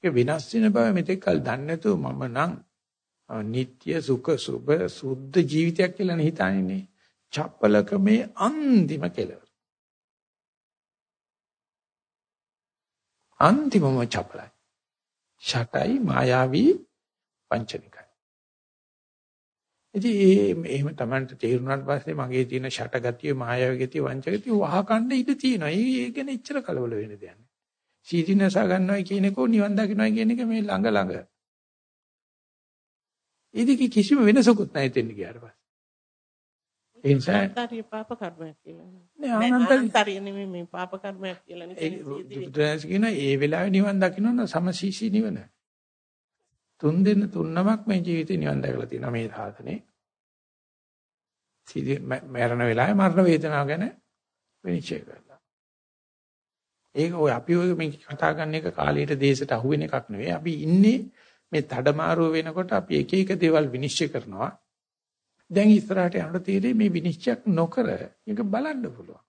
B: ඒක වෙනස් වෙන බව මෙතෙක් කල් දන්නේ නැතුව මම නම් නিত্য සුඛ සුබ සුද්ධ ජීවිතයක් කියලා හිතාන්නේ. චප්පලකමේ අන්තිම කෙලවර. අන්තිමම චපලයි. ෂටයි මායාවී පංචනිකයි. ඉතින් ඒ එහෙම Tamanට තේරුණාට පස්සේ මගේ තියෙන ෂටගතිය, මායාවී ගතිය, වංචගතිය වහකණ්ඩ ඉඳ තියෙනවා. ඒ ගැන එච්චර කලබල වෙන්න දෙයක් නෑ. සීදීනස ගන්නවා කියන එක නිවන් දකින්නවා කියන එක මේ ළඟ ළඟ. ඉතින් කිසිම වෙනසකුත් නැහැ එතෙන් ගියාට පස්සේ. ඒ නිසා
D: අනන්තරිය පාප කර්මයක් කියලා.
B: නෑ අනන්තරිය
D: නෙමෙයි මේ පාප කර්මයක් කියලා නේ.
B: බුදුරජාණන් කියන ඒ වෙලාවේ නිවන් දකින්න සමසීසී නිවන. තුන් දෙන තුන් නමක් මේ ජීවිතේ නිවන් දැකලා තියෙනවා මේ සාසනේ. සීදී මරණ වෙලාවේ මරණ වේදනාව ගැන විනිශ්චය කරලා. ඒක ඔය අපි ඔය මේ කතා කරන එක කාලයට දේශයට අහු වෙන එකක් නෙවෙයි. අපි ඉන්නේ මේ තඩමාරුව වෙනකොට අපි එක එක දේවල් විනිශ්චය කරනවා. දැන් ඉස්සරහට යනකොට තීරේ මේ විනිශ්චයක් නොකර ඒක බලන්න පුළුවන්.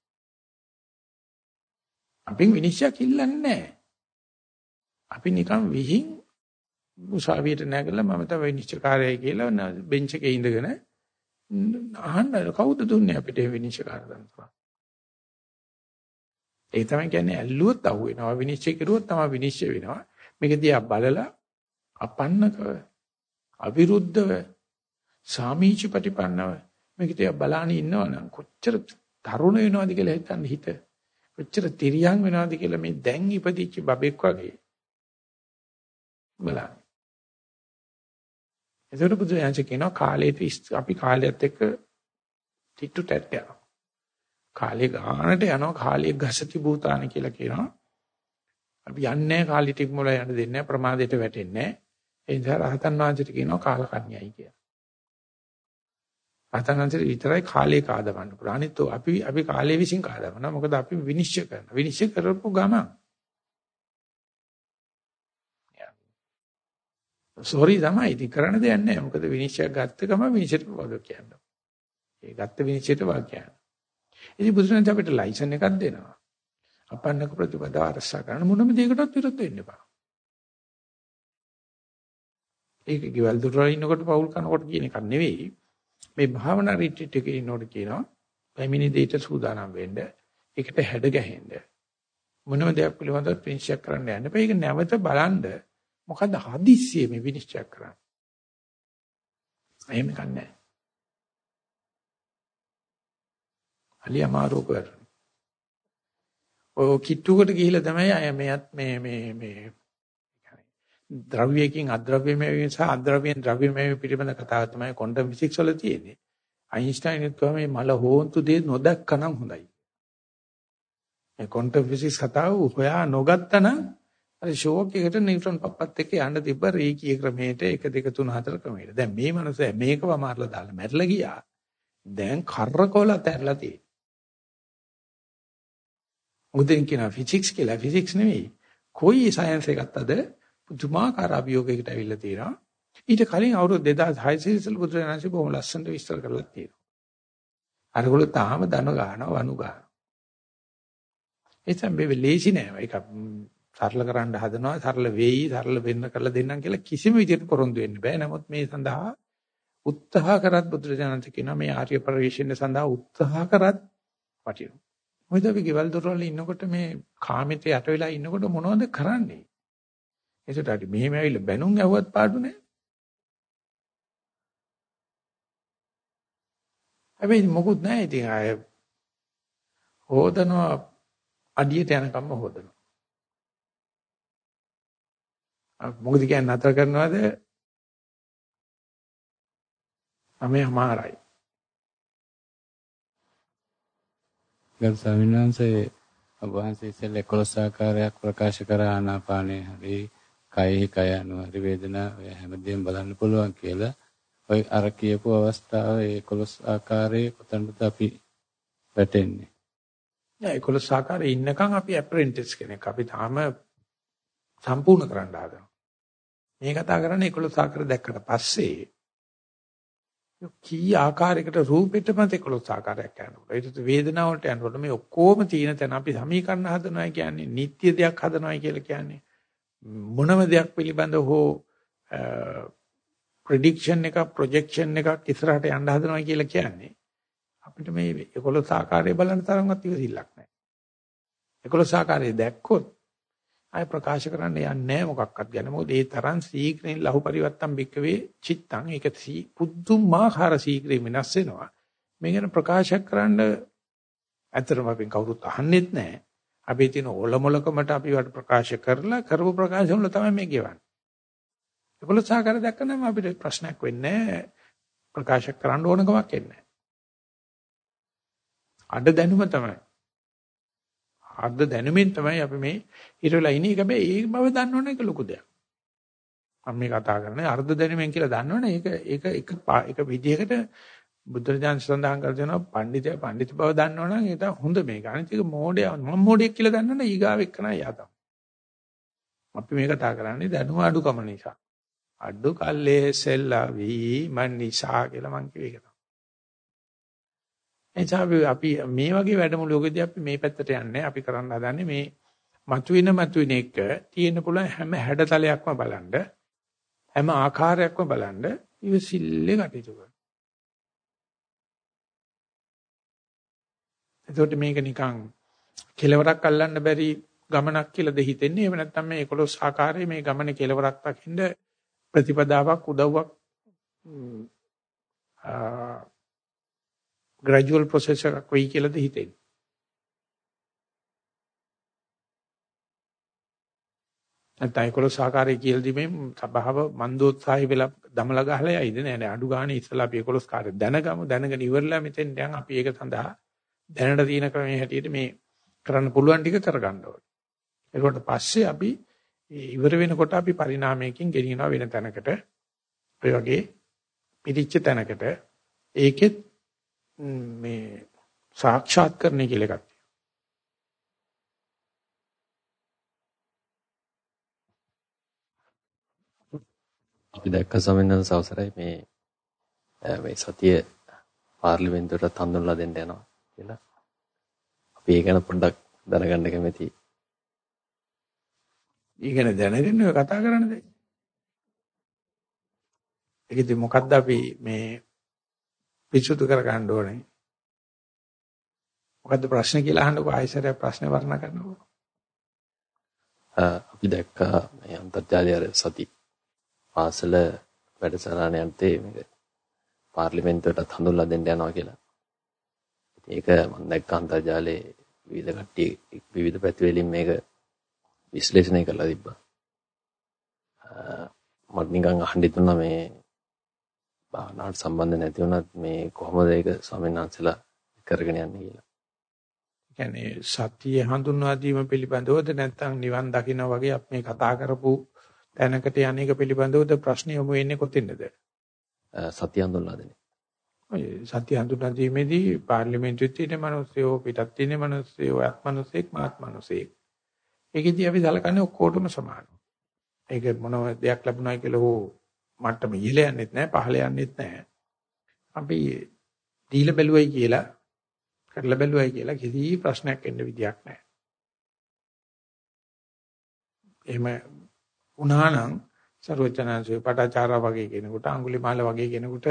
B: අපි විනිශ්චයක් ඉල්ලන්නේ නැහැ. අපි නිකන් විහිං උසාවියට නැගලා මම තමයි විනිශ්චයකාරයයි කියලා බෙන්ච් එකේ ඉඳගෙන අහන්න කවුද දුන්නේ අපිට විනිශ්චයකාර දන්නවා. ඒ තමයි කියන්නේ ඇල්ලුවොත් අහු වෙනවා විනිශ්චය කරුවොත් තමයි විනිශ්චය වෙනවා. මේක දිහා බලලා අපන්නකව අවිරුද්ධව සාමීච ප්‍රතිපන්නව මේක තියා බලාන ඉන්නවනම් කොච්චර තරුණ වෙනවද කියලා හිතන්න හිත. කොච්චර තිරියන් වෙනවද කියලා මේ දැන් ඉපදිච්ච බබෙක් වගේ බලන්න. එතකොට බුදුරජාණන් කියනවා කාලයට අපි කාලයත් එක්ක තිට්ටු ටැට් යනවා. කාලේ ගානට යනවා කාලයේ ගසති භූතාන කියලා කියනවා. අපි යන්නේ කාලෙට ඉක්මවල යන්න දෙන්නේ නැහැ ප්‍රමාදයට වැටෙන්නේ නැහැ. ඒ නිසා රහතන් වහන්සේට කියනවා කාලකන්‍යයි කියලා. අතනන්තර විතරයි කාලේ කාදවන්න පුළුවන්. අනිත් අපි අපි කාලේ විසින් කාදවනවා. මොකද අපි විනිශ්චය කරනවා. විනිශ්චය කරපු ගමන් සෝරි තමයි ඉතින් කරන්න දෙයක් නැහැ. මොකද විනිශ්චය ගත්ත ගමන් විනිශ්චයට වග කියනවා. ඒ ගත්ත විනිශ්චයට වග කියනවා. ඉතින් බුදුසසුන අපිට ලයිසන් එකක් දෙනවා. අපන්නක ප්‍රතිපදාව අරසා කරන මොනම දෙයකටවත් විරුද්ධ වෙන්න එපා. ඒක කිවල් දුරලා ඉන්නකොට පවුල් කනකොට කියන එකක් නෙවෙයි. මේ භාවනා රිට්‍රීට් එකේ ඉන්නකොට කියනවා පැමිණි දෙයට සූදානම් වෙන්න. ඒකට හැඩ ගැහෙන්න. මොනම දෙයක් පිළිබඳව ප්‍රින්ෂයක් කරන්න යන්න බෑ. ඒක නැවත බලන්න මොකද්ද හදිස්සියේ මේ විනිශ්චය කරන්නේ. එහෙම කන්නේ. අලිය අමාරු කර. ඔය කිට්ටුවකට ගිහිල්ලා තමයි අය මෙයත් මේ මේ මේ ද්‍රව්‍යයෙන් අද්‍රව්‍යමය වීම සහ අද්‍රව්‍යයෙන් ද්‍රව්‍යමය පිළිබඳ කතාව තමයි ක්වොන්ටම් ෆිසික්ස් වල තියෙන්නේ. අයින්ස්ටයින් කිව්වා මේ මල හොන්තු දේ නොදැක්කනම් හොඳයි. මේ ක්වොන්ටම් ෆිසික්ස් කතාව හොයා නොගත්තනම් අර ෂෝක් එකට නිව්ටන් පප්පත් එක්ක යන්න තිබ්බ රේකී ක්‍රමයට 1 2 3 4 ක්‍රමයට. දැන් මේ මනුස්සයා මේකව මාරලා දාලා මැරලා ගියා. දැන් කරකොල තැරලා තියෙනවා. උදෙන් කියන ෆිසික්ස් කියලා ෆිසික්ස් නෙවෙයි. කොයි සයන්ස් එකක්ද අද පුදුමාකාර අභියෝගයකට ඇවිල්ලා තියෙනවා. ඊට කලින් අවුරුදු 2600 ඉස්සෙල් බුදුරජාණන්සේ බොහොම ලස්සනට විස්තර කරලා තියෙනවා. අරගොල්ලෝ තාම දන ගන්නවා වනු ගන්නවා. ඒ තමයි ලේසි නෑ. ඒක සරල කරන්න හදනවා සරල වෙයි සරල වෙන්න කරලා දෙන්නම් කියලා කිසිම විදිහට පොරොන්දු වෙන්න බෑ. නමුත් මේ සඳහා උත්සාහ කරත් බුදුරජාණන් කියනවා මේ ආර්ය පරිශ්‍රණය සඳහා උත්සාහ කරත් වටිනවා. මොකද අපි ගෙවල් දොරවල් ඉන්නකොට මේ කාමෙට යට වෙලා ඉන්නකොට මොනවද කරන්නේ? ඒකට හරි මෙහෙම ඇවිල්ලා බැනුම් ඇහුවත් පාඩු නෑ. හැබැයි මොකුත් නෑ ඉතින් අය හොදනවා අඩියට යනකම්ම හොදනවා. මොකද කියන්නේ නතර කරනවද? අමේ අමාරයි.
E: ගරු ස්වාමීන් වහන්සේ ඔබ වහන්සේ ඉස්සෙල්ලා 11 ආකාරයක් ප්‍රකාශ කර ආනාපානේ හරි කයෙහි කය අනුව හරි වේදනාව හැමදේම බලන්න පුළුවන් කියලා ඔය අර කියපු අවස්ථාව ඒ 11 ආකාරයේ කොතනද අපි වැටෙන්නේ
B: නෑ 11 ආකාරයේ ඉන්නකම් අපි ඇප්‍රෙන්ටිස් කෙනෙක් අපි තාම සම්පූර්ණ කරන්න හදනවා මේ කතා කරන්නේ 11 ආකාර දැක්කට පස්සේ කී ආකාරයකට රූපෙටම 11 ආකාරයක් යනවා. ඒකට වේදනාවට යනකොට මේ ඔක්කොම තියෙන තැන අපි සමීකරණ හදනවා කියන්නේ නිත්‍ය දෙයක් හදනවා කියලා කියන්නේ. මොනම දෙයක් පිළිබඳව හෝ ප්‍රෙඩික්ෂන් එකක් ප්‍රොජෙක්ෂන් එකක් ඉස්සරහට යන්න හදනවා කියලා කියන්නේ අපිට මේ 11 ආකාරය බලන තරම්වත් ඉවසිල්ලක් නැහැ. 11 ආකාරය දැක්කොත් ආය ප්‍රකාශ කරන්න යන්නේ නැහැ මොකක්වත් ගැන. මොකද ඒ තරම් සීක්‍රෙන් ලහු පරිවත්තම් බික්කවේ චිත්තං ඒක පුදුමාකාර සීක්‍රේ වෙනස් වෙනවා. මේ ගැන ප්‍රකාශ කරන්න ඇත්තටම අපි කවුරුත් අහන්නෙත් නැහැ. අපි තියෙන ඔලොමලකමට අපි වට ප්‍රකාශ කරලා කරපු ප්‍රකාශ වල තමයි මේ ගෙවන්නේ. ඒකල සාකර දැක්කම අපිට ප්‍රශ්නයක් වෙන්නේ නැහැ. ප්‍රකාශ කරන්න ඕනකමක් එන්නේ නැහැ. අඩ දැනුම තමයි. අර්ධ දැනුමින් තමයි අපි මේ ඉරලා ඉන්නේ. ඒක හැබැයි ඒ බව දන්නවනේ ඒක ලොකු දෙයක්. මම මේ කතා කරන්නේ අර්ධ දැනුමින් කියලා දන්නවනේ ඒක ඒක එක එක විදිහකට බුදුරජාණන් සඳහන් කර දෙනවා පඬිතය පඬිත බව දන්නවනම් ඒක හොඳ මේක. අනිත් එක මෝඩය මම මෝඩයෙක් කියලා දන්නවනේ ඊගාව එක්කන යාතම්. අපි මේ කතා කරන්නේ දැනුම අඩුකම නිසා. අඩු කල්ලේ සෙල්ලවි මන් නිසා කියලා මං කිව්ව එක. එනිසා අපි මේ වගේ වැඩමුළුවකදී අපි මේ පැත්තට යන්නේ අපි කරන්න හදන්නේ මේ මතුවෙන මතුවෙන එක තියෙන පුළුවන් හැම හැඩතලයක්ම බලන්න හැම ආකාරයක්ම බලන්න ඉවසිල්ලේ කටයුතු කරනවා. එතකොට මේක නිකන් කෙලවරක් අල්ලන්න බැරි ගමනක් කියලාද හිතෙන්නේ එහෙම නැත්නම් මේ 11 ආකාරයේ මේ ගමනේ කෙලවරක් දකින්න ප්‍රතිපදාවක් උදව්වක් ග්‍රැජුවල් ප්‍රොසෙස් එකක් වෙයි කියලාද හිතෙන්නේ. නැත්නම් ඒකල සහකාරය කියලා දීමේ සබාව මන්දෝත්සාහය වෙලා දමලා ගහලා යයිද නෑ නෑ අඩු ගානේ ඉස්සලා අපි ඒකලස් කාර්ය දැනගමු දැනගෙන ඉවරලා මෙතෙන් දැන් අපි ඒක සඳහා දැනට තියෙන ක්‍රමයේ හැටියට මේ කරන්න පුළුවන් ටික කරගන්න ඕනේ. ඒකට පස්සේ අපි ඉවර වෙනකොට අපි පරිණාමයකින් ගෙනියනවා වෙන තැනකට. ඔය වගේ පිටිච්ච තැනකට ඒකෙත් මේ සාක්ෂාත් කරන්නේ කියලා එකක්
F: අපි දැක්ක සමින්නන්ස අවසරයි මේ මේ සතිය පාර්ලිමේන්තුවට හඳුන්වලා දෙන්න යනවා කියලා. අපි ඒ ගැන පොඩ්ඩක් දැනගන්න කැමතියි.
B: ඊගෙන දැනගෙන කතා කරන්නද? ඒකෙදි මොකද්ද අපි මේ පිරිසුදු කර ගන්න ඕනේ. මොකද්ද ප්‍රශ්න කියලා අහන්නකො ආයෙසරය ප්‍රශ්න වර්ණ කරනකො.
F: අපි දැක්කා මේ අන්තර්ජාලය සති පාසල වැඩසටහන යන්තේ මේක පාර්ලිමේන්තුවටත් හඳුන්ලා දෙන්න යනවා කියලා. ඒක මම දැක්ක අන්තර්ජාලයේ විවිධ කට්ටිය විවිධ පැති වලින් මේක විශ්ලේෂණය කරලා තිබ්බා. මට නිකන් අහන්න හිතුණා මේ භාවනාවට සම්බන්ධ නැති වුණත් මේ කොහොමද ඒක ස්වාමීන් වහන්සේලා කරගෙන යන්නේ කියලා.
B: කියන්නේ සතිය හඳුන්වා දීම පිළිබඳවද නැත්නම් නිවන් දකින්න වගේ අපි මේ කතා කරපු තැනකට යන්නේක පිළිබඳවද ප්‍රශ්න යොමු වෙන්නේ කොතින්ද?
F: සතිය හඳුන්වා දෙන්නේ.
B: සතිය හඳුන්වා දීමේදී පාර්ලිමේන්තුවේ තියෙන මිනිස්සුયો පිටත් තියෙන මිනිස්සුયો ආත් මිනිස්සෙක් මාත් මිනිස්සෙක්. ඒකෙදී අපි සලකන්නේ ඔක්කොටම සමානයි. ඒක මොනව දෙයක් ලැබුණා කියලා හෝ මට්ටම ඉහළ යන්නෙත් නැහැ පහළ යන්නෙත් නැහැ. අපි දීලා බැලුවයි කියලා කරලා බැලුවයි කියලා කිසි ප්‍රශ්නයක් එන්න විදියක් නැහැ. එහෙම වුණා නම් සර්වචනංශේ පටාචාරා වගේ කෙනෙකුට අඟුලිමාල වගේ කෙනෙකුට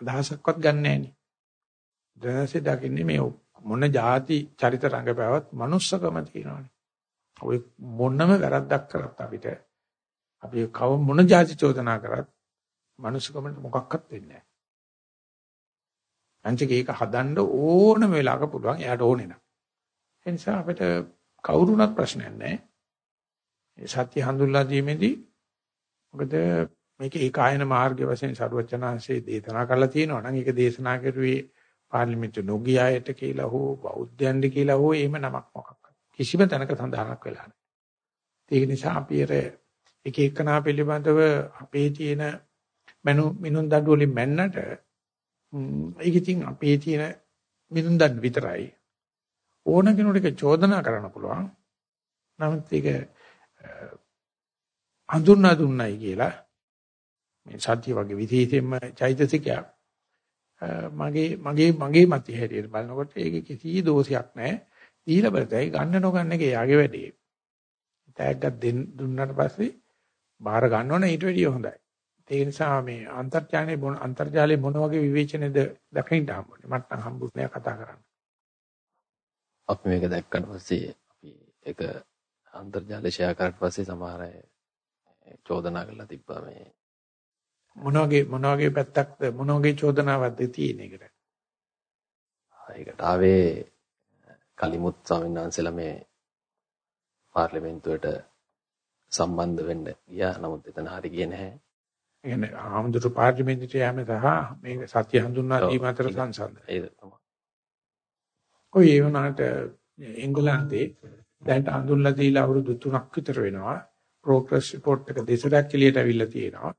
B: අදහසක්වත් ගන්න නැහැ නේ. දකින්නේ මේ මොන જાති චරිත රංගපෑවත් manussකම තියෙනවානේ. ඔය මොනම වැරද්දක් කරත් අපිට අපි කව මොන જાති චෝදනා කරත් මනුස්සකමට මොකක්වත් වෙන්නේ නැහැ. අංචක ඒක හදන්න ඕනම වෙලාවක පුළුවන් එයාට ඕනේ නම්. ඒ නිසා අපිට කවුරුණත් ප්‍රශ්නයක් නැහැ. ඒ සත්‍ය හඳුල්ලා දීමේදී මොකද මේක ඒකායන මාර්ගය වශයෙන් සරුවචනාංශයේ දේශනා කරලා තියෙනවා නම් ඒක දේශනා කරුවේ පාර්ලිමේන්තු නොගියායට කියලා හෝ බෞද්ධයන්ද කියලා හෝ එහෙම නමක් මොකක්ද කිසිම තැනක සඳහනක් වෙලා නැහැ. ඒක නිසා අපි අර එක එකනා පිළිබඳව අපේ තියෙන මනු මිනුන් දඩු වලින් මැන්නට ඒක ඉතින් අපේ තියෙන මිනුන් දඩු විතරයි. ඕන කෙනෙකුට ඒක චෝදනා කරන්න පුළුවන්. නමුත් ඒක හඳුන්වා දුන්නයි කියලා මේ සත්‍ය වගේ විශේෂයෙන්ම චෛතසිකයක්. මගේ මගේ මගේ මතය හැටියට බලනකොට ඒකේ කිසි දෝෂයක් නැහැ. දීලා බලතයි ගන්න නොගන්න එක යාගේ වැඩේ. තෑග්ගක් දෙන්න දුන්නාට පස්සේ බාර ගන්නවනේ ඊට වැඩිය හොඳයි. ඒ නිසා මේ අන්තර්ජාලයේ මොන අන්තර්ජාලයේ මොන වගේ විවේචනයේද දකින්න හම්බුනේ. මට නම් හම්බුනේ කතා කරන්න.
F: අපි මේක දැක්කට පස්සේ අපි ඒක අන්තර්ජාලය ෂෙයා කරලා පස්සේ සමහර අය චෝදනා කරලා තිබ්බා මේ
B: මොන වගේ මොන වගේ පැත්තක්ද මොන වගේ චෝදනාවක්ද තියෙන එකට?
F: ඒකට ආවේ කලිමුත් ස්වාමීන් වහන්සේලා මේ පාර්ලිමේන්තුවට සම්බන්ධ වෙන්න ගියා. නමුත් එතන හරි ගියේ නැහැ.
B: ඒ කියන්නේ ආමඳුරු පාර්ලිමේන්තුවට යෑම සහ මේ සත්‍ය හඳුන්වා දීම අතර සංසන්දනය.
F: ඒක තමයි.
B: ඔය ඒ වුණාට එංගලන්තේ දැන් හඳුන්ලා දීලා අවුරුදු 3ක් විතර වෙනවා. ප්‍රෝග්‍රස් රිපෝට් එක දෙසරක් එළියට අවිල්ලා තියෙනවා.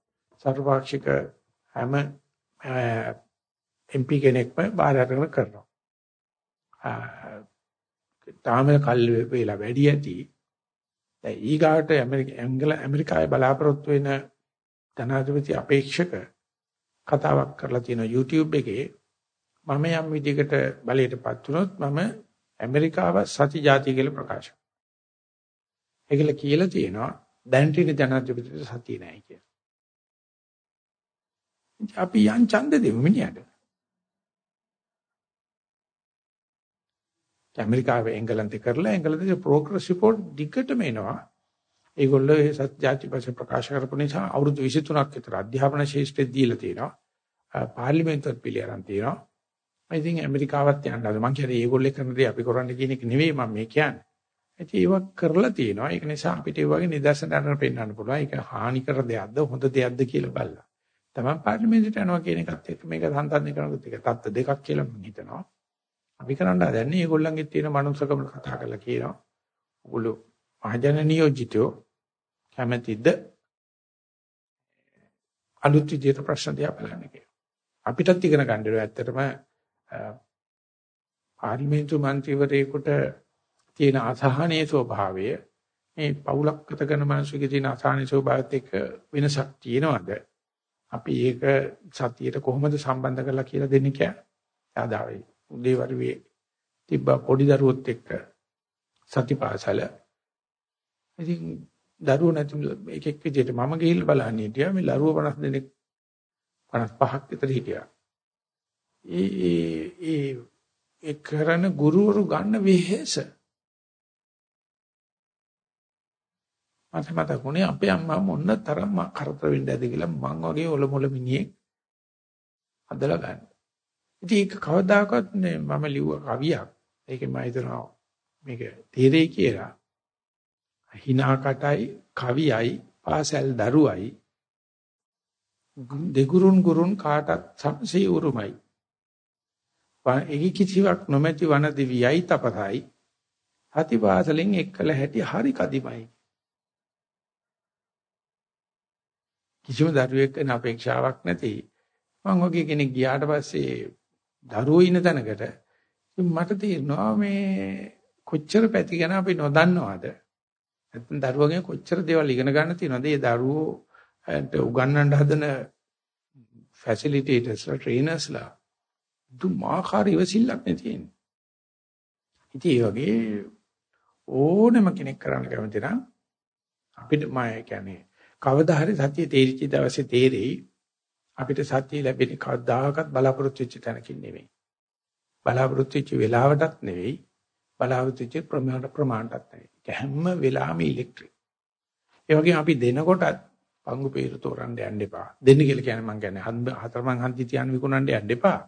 B: සර්වපාක්ෂික හැම MP කෙනෙක්ම බාර අරගෙන කරනවා. තාම කල් වේලා වැඩි ඇති. දැන් ඊගාට ඇමරිකාවේ බලාපොරොත්තු වෙන ධනාධිපති අපේක්ෂක කතාවක් කරලා තියෙනවා YouTube එකේ මම යම් විදිහකට බලයටපත් වුණොත් මම ඇමරිකාව සති ජාතිය කියලා ප්‍රකාශ කරනවා. ඒකල කියලා තියෙනවා දැන් තියෙන ජනාධිපතිට සතිය නැහැ කියලා. අපි යන් ඡන්ද දෙමු මිනිහට. ඇමරිකාවේ එංගලන්තේ කරලා එංගලන්තේ ප්‍රෝග්‍රස් රිපෝට් දිගටම එනවා. ඒගොල්ලෝ ඒ සත්‍ය ජාතිපක්ෂ ප්‍රකාශ කරපු නිසා අවුරුදු 23ක් විතර අධ්‍යාපන ශාස්ත්‍රයේ දීලා තියෙනවා. පාර්ලිමේන්තුවත් පිළිඅරන් තියෙනවා. ඉතින් ඇමරිකාවත් යන්න හදලා මං කියන්නේ ඒගොල්ලෝ කරන දේ අපි කරන්න කියන එක නෙවෙයි මම මේ කියන්නේ. ඉතින් ඒක කරලා තියෙනවා. ඒක නිසා අපිට ඒ වගේ නිදර්ශන ගන්න පෙන්නන්න පුළුවන්. ඒක හානිකර දෙයක්ද හොඳ දෙයක්ද කියලා බලලා. තමන් පාර්ලිමේන්තුවට යනවා කියන එකත් එක්ක මේක සම්තන්දේ කරනකොට ඒක තත්ත්ව දෙකක් කියලා මම හිතනවා. අපි කරන්න හදන්නේ ඒගොල්ලන්ගේ තියෙන මනුස්සකම කතා කරලා කියනවා. ඔගොල්ලෝ මහජන නියෝජිතයෝ කැමැතිද අලුත් විදියට ප්‍රශ්න දිහා බලන්න කියලා. අපිටත් ඉගෙන ගන්න ඕනේ ඇත්තටම පාර්ලිමේන්තු මන්ත්‍රීවරයෙකුට තියෙන අසහනයේ ස්වභාවය මේ පවුලක් ගත කරන මිනිස්සුගේ තියෙන අසහනයේ ස්වභාවයත් එක්ක වෙනසක් තියෙනවද? අපි ඒක සතියට කොහොමද සම්බන්ධ කරලා කියලා දෙන්නේ කියලා. ආදාවේ උදේ වරුවේ තිබ්බ පොඩි දරුවොත් එක්ක සතිපාසල. ඉතින් දරුවෝ නැති එකෙක් විදිහට මම ගිහිල්ලා බලන්නේ හිටියා මේ දරුවෝ 50 දෙනෙක් 55ක් විතර හිටියා. ඒ ඒ ඒ කරන ගුරුවරු ගන්න වෙහෙස මට මතකුනේ අපේ අම්මා මොන්න තරම් කරදර වෙන්න ඇද කියලා මං වගේ ඔලොමොල මිනිහෙක් හදලා ගන්න. ඉතින් ඒක කවදාකවත් නේ මම ලිව්ව කවියක්. ඒකේ මම හිතනවා මේක තේරෙයි කියලා. හිනා කටයි කවියයි පාසල් දරුවයි දෙගුරුන් ගුරුන් කාටත් සම්සේ උරුමයි. එහි කිසිවක් නොමැති වන දිවියයි තපතයි. හති පාසලෙන් එක්කල හැටි හරි කදිමයි. කිසිම දරුවෙක් වෙන අපේක්ෂාවක් නැති මම වගේ කෙනෙක් ගියාට පස්සේ දරුවෝ ඉන්න තැනකට මට තේරෙනවා මේ කොච්චර පැති ගැන අපි නොදන්නවද නැත්නම් දරුවගෙන් කොච්චර දේවල් ඉගෙන ගන්න තියෙනවද ඒ දරුවෝට උගන්වන්න හදන ෆැසිලිටේටර්ස්ලා ට්‍රේනර්ස්ලා දුමාකාර ඉවසිල්ලක් නේ තියෙන්නේ ඉතින් ඒ වගේ ඕනම කෙනෙක් කරන්න කැමති නම් අපිට මම කියන්නේ කවදා හරි සතිය තේරිච්ච දවසේ තේරෙයි අපිට සතිය ලැබෙන්නේ කවදාකවත් බලාපොරොත්තු වෙච්ච තැනකින් නෙවෙයි. බලාපොරොත්තු වෙච්ච වෙලාවටත් නෙවෙයි. බලාපොරොත්තු වෙච්ච ප්‍රමාණ ප්‍රමාණටත් නෙවෙයි. ඒක හැම වෙලාවෙම ඉලෙක්ට්‍රික්. ඒ වගේම අපි දෙනකොටත් පංගු peeru තෝරන්න යන්න එපා. දෙන්න කියලා කියන්නේ මං කියන්නේ හතරමං හන්දි තියන විකුණන්න යන්න එපා.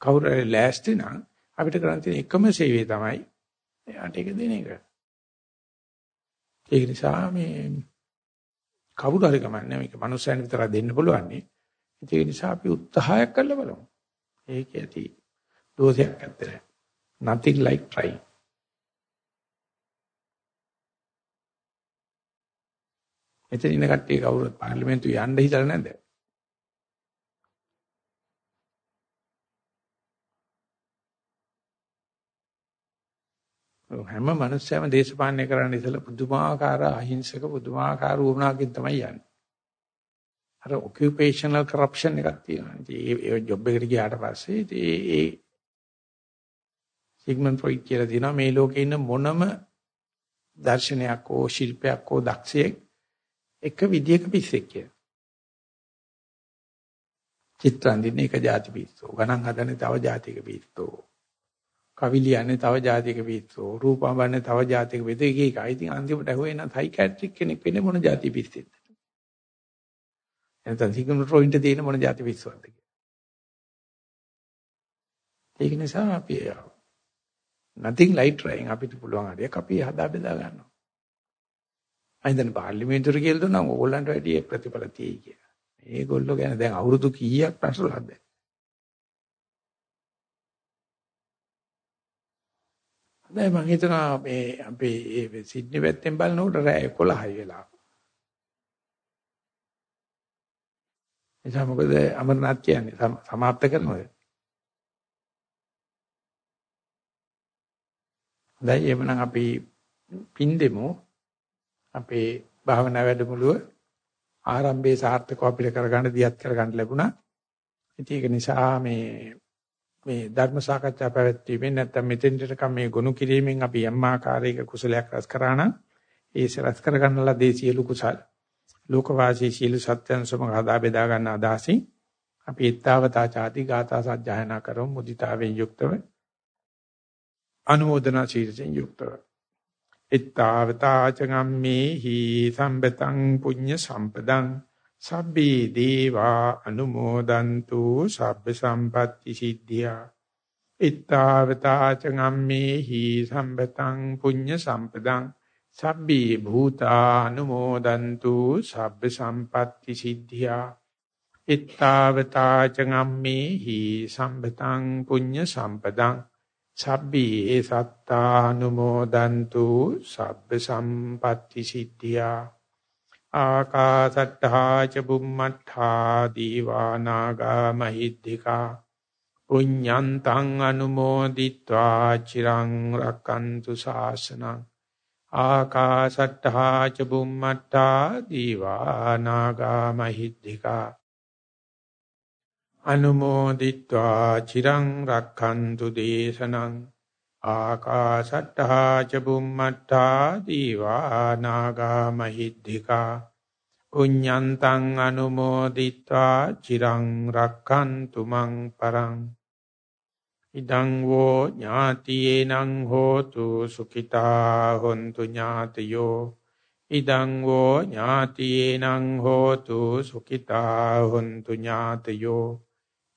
B: කවුරු ලෑස්ති නම් අපිට කරන්න තියෙන එකම සේවය තමයි එයාට ඒක දෙන එක. ඒක නිසා මේ කවුරු හරි කමන්නේ මේක මනුස්සයන් විතරක් දෙන්න පුළුවන් නේ. ඒ නිසා අපි උත්සාහයක් කරලා බලමු. ඒක ඇති දෝෂයක් නැත්තේ. nothing like trying. එතන ඉන්න කට්ටිය කවුරුත් පාර්ලිමේන්තුවේ යන්න හිතලා නැද්ද? හැම මිනිස්සයම දේශපාලනය කරන්න ඉතල පුදුමාකාර අහිංසක පුදුමාකාර වුණාකින් තමයි යන්නේ. අර ඔකියුපේෂනල් කරප්ෂන් එකක් තියෙනවා. ඉතින් ඒ ජොබ් එකට ගියාට පස්සේ ඉතින් ඒ සිග්මන්ඩ් ෆ්‍රොයිඩ් කියලා දිනවා මේ ලෝකේ ඉන්න මොනම දර්ශනයක් හෝ ශිල්පයක් හෝ දක්ෂයෙක් එක විදියක පිස්සෙක් කියලා. චිත්‍රාන්දින එක ಜಾති පිස්සෝ. ගණන් හදන්නේ තව ಜಾතික පිස්සෝ. කවි ලියන්නේ තව ජාතික පිස්සෝ රූපඹන්නේ තව ජාතික පිස්සෝ එක එක. ඉතින් අන්තිමට ඇහුවේ නම් සයිකියාට්‍රික් කෙනෙක් වෙන්නේ මොන ජාති පිස්සෙද? එතන සිග්මන්ඩ් ෆ්‍රොයිඩ්ට තියෙන මොන ජාති පිස්සුවක්ද කියලා. ඒක නිසා අපි nothing like trying අපිට පුළුවන් හරියක් අපි හදා බෙදා ගන්නවා. අයින්දන් පාර්ලිමේන්තුවට කියලා දුන්නා ඕගොල්ලන්ට වැඩි ප්‍රතිඵල තියෙයි කියලා. මේගොල්ලෝ ගැන දැන් අවුරුදු කීයක් ප්‍රශ්නලක්ද? දැන් මම හිතනවා මේ අපේ සිඩ්නි පැත්තෙන් බලනකොට රෑ 11යි වෙලා. එතන මොකද අමරනාත් කියන්නේ සමාප්ත කරනවද? දැන් එhmenan අපි පින් දෙමු. අපේ භාවනා වැඩමුළුව ආරම්භයේ සාර්ථකව අපිට කරගන්න දියත් කරගන්න ලැබුණා. ඉතින් ඒක නිසා මේ මේ ධර්ම සාකච්ඡා පැවැත්වීමෙන් නැත්තම් මෙතෙන්ටකම් මේ ගොනු කිරීමෙන් අපි යම් ආකාරයක කුසලයක් රැස් කරා නම් ඒ රැස් කරගන්නලා දේශීය කුසල. ලෝකවාසී සීල සත්‍යයන් සමග හදා බෙදා ගන්න අදහසින් අපි ඊත්තාවතා ചാති ගාථා සජ්ජායනා කරමු. මුදිතාවෙන් යුක්තව අනුමೋದනා ශීර්ෂයෙන් යුක්තව. ඊත්තාවතා චගම්මේහි සම්බතං පුඤ්ඤ සම්පදං සබ්බේ දේවා අනුමෝදන්තු සබ්බ සම්පatti සිද්ධියා. ඊත්තාවතා චගම්මේහි සම්බතං පුඤ්ඤ සම්පදං සබ්බේ භූතා අනුමෝදන්තු සබ්බ සම්පatti සිද්ධියා. ඊත්තාවතා චගම්මේහි සම්බතං පුඤ්ඤ සම්පදං සබ්බී ඒ සත්තානුමෝදන්තු සබ්බ සම්පatti සිද්ධියා. ආකාසට්ඨා ච බුම්මට්ඨා දීවානාගා මහිද්దికා. පුඤ්ඤන්තං අනුමෝදිත්වා චිරං රක්칸තු ශාසනං. ආකාසට්ඨා ච බුම්මට්ඨා දීවානාගා මහිද්దికා. අනුමෝදිත්වා චිරං රක්ඛන්තු දේශනං ආකාශට්ටා ච බුම්මට්ටා දීවා නාග මහිද්దికා පුඤ්ඤන්තං අනුමෝදිත්වා චිරං රක්ඛන්තු මං පරං ඉදං වෝ ඥාතියේනං හෝතු සුඛිතා හොන්තු ඥාතයෝ ඉදං වෝ ඥාතියේනං හෝතු සුඛිතා හොන්තු ඥාතයෝ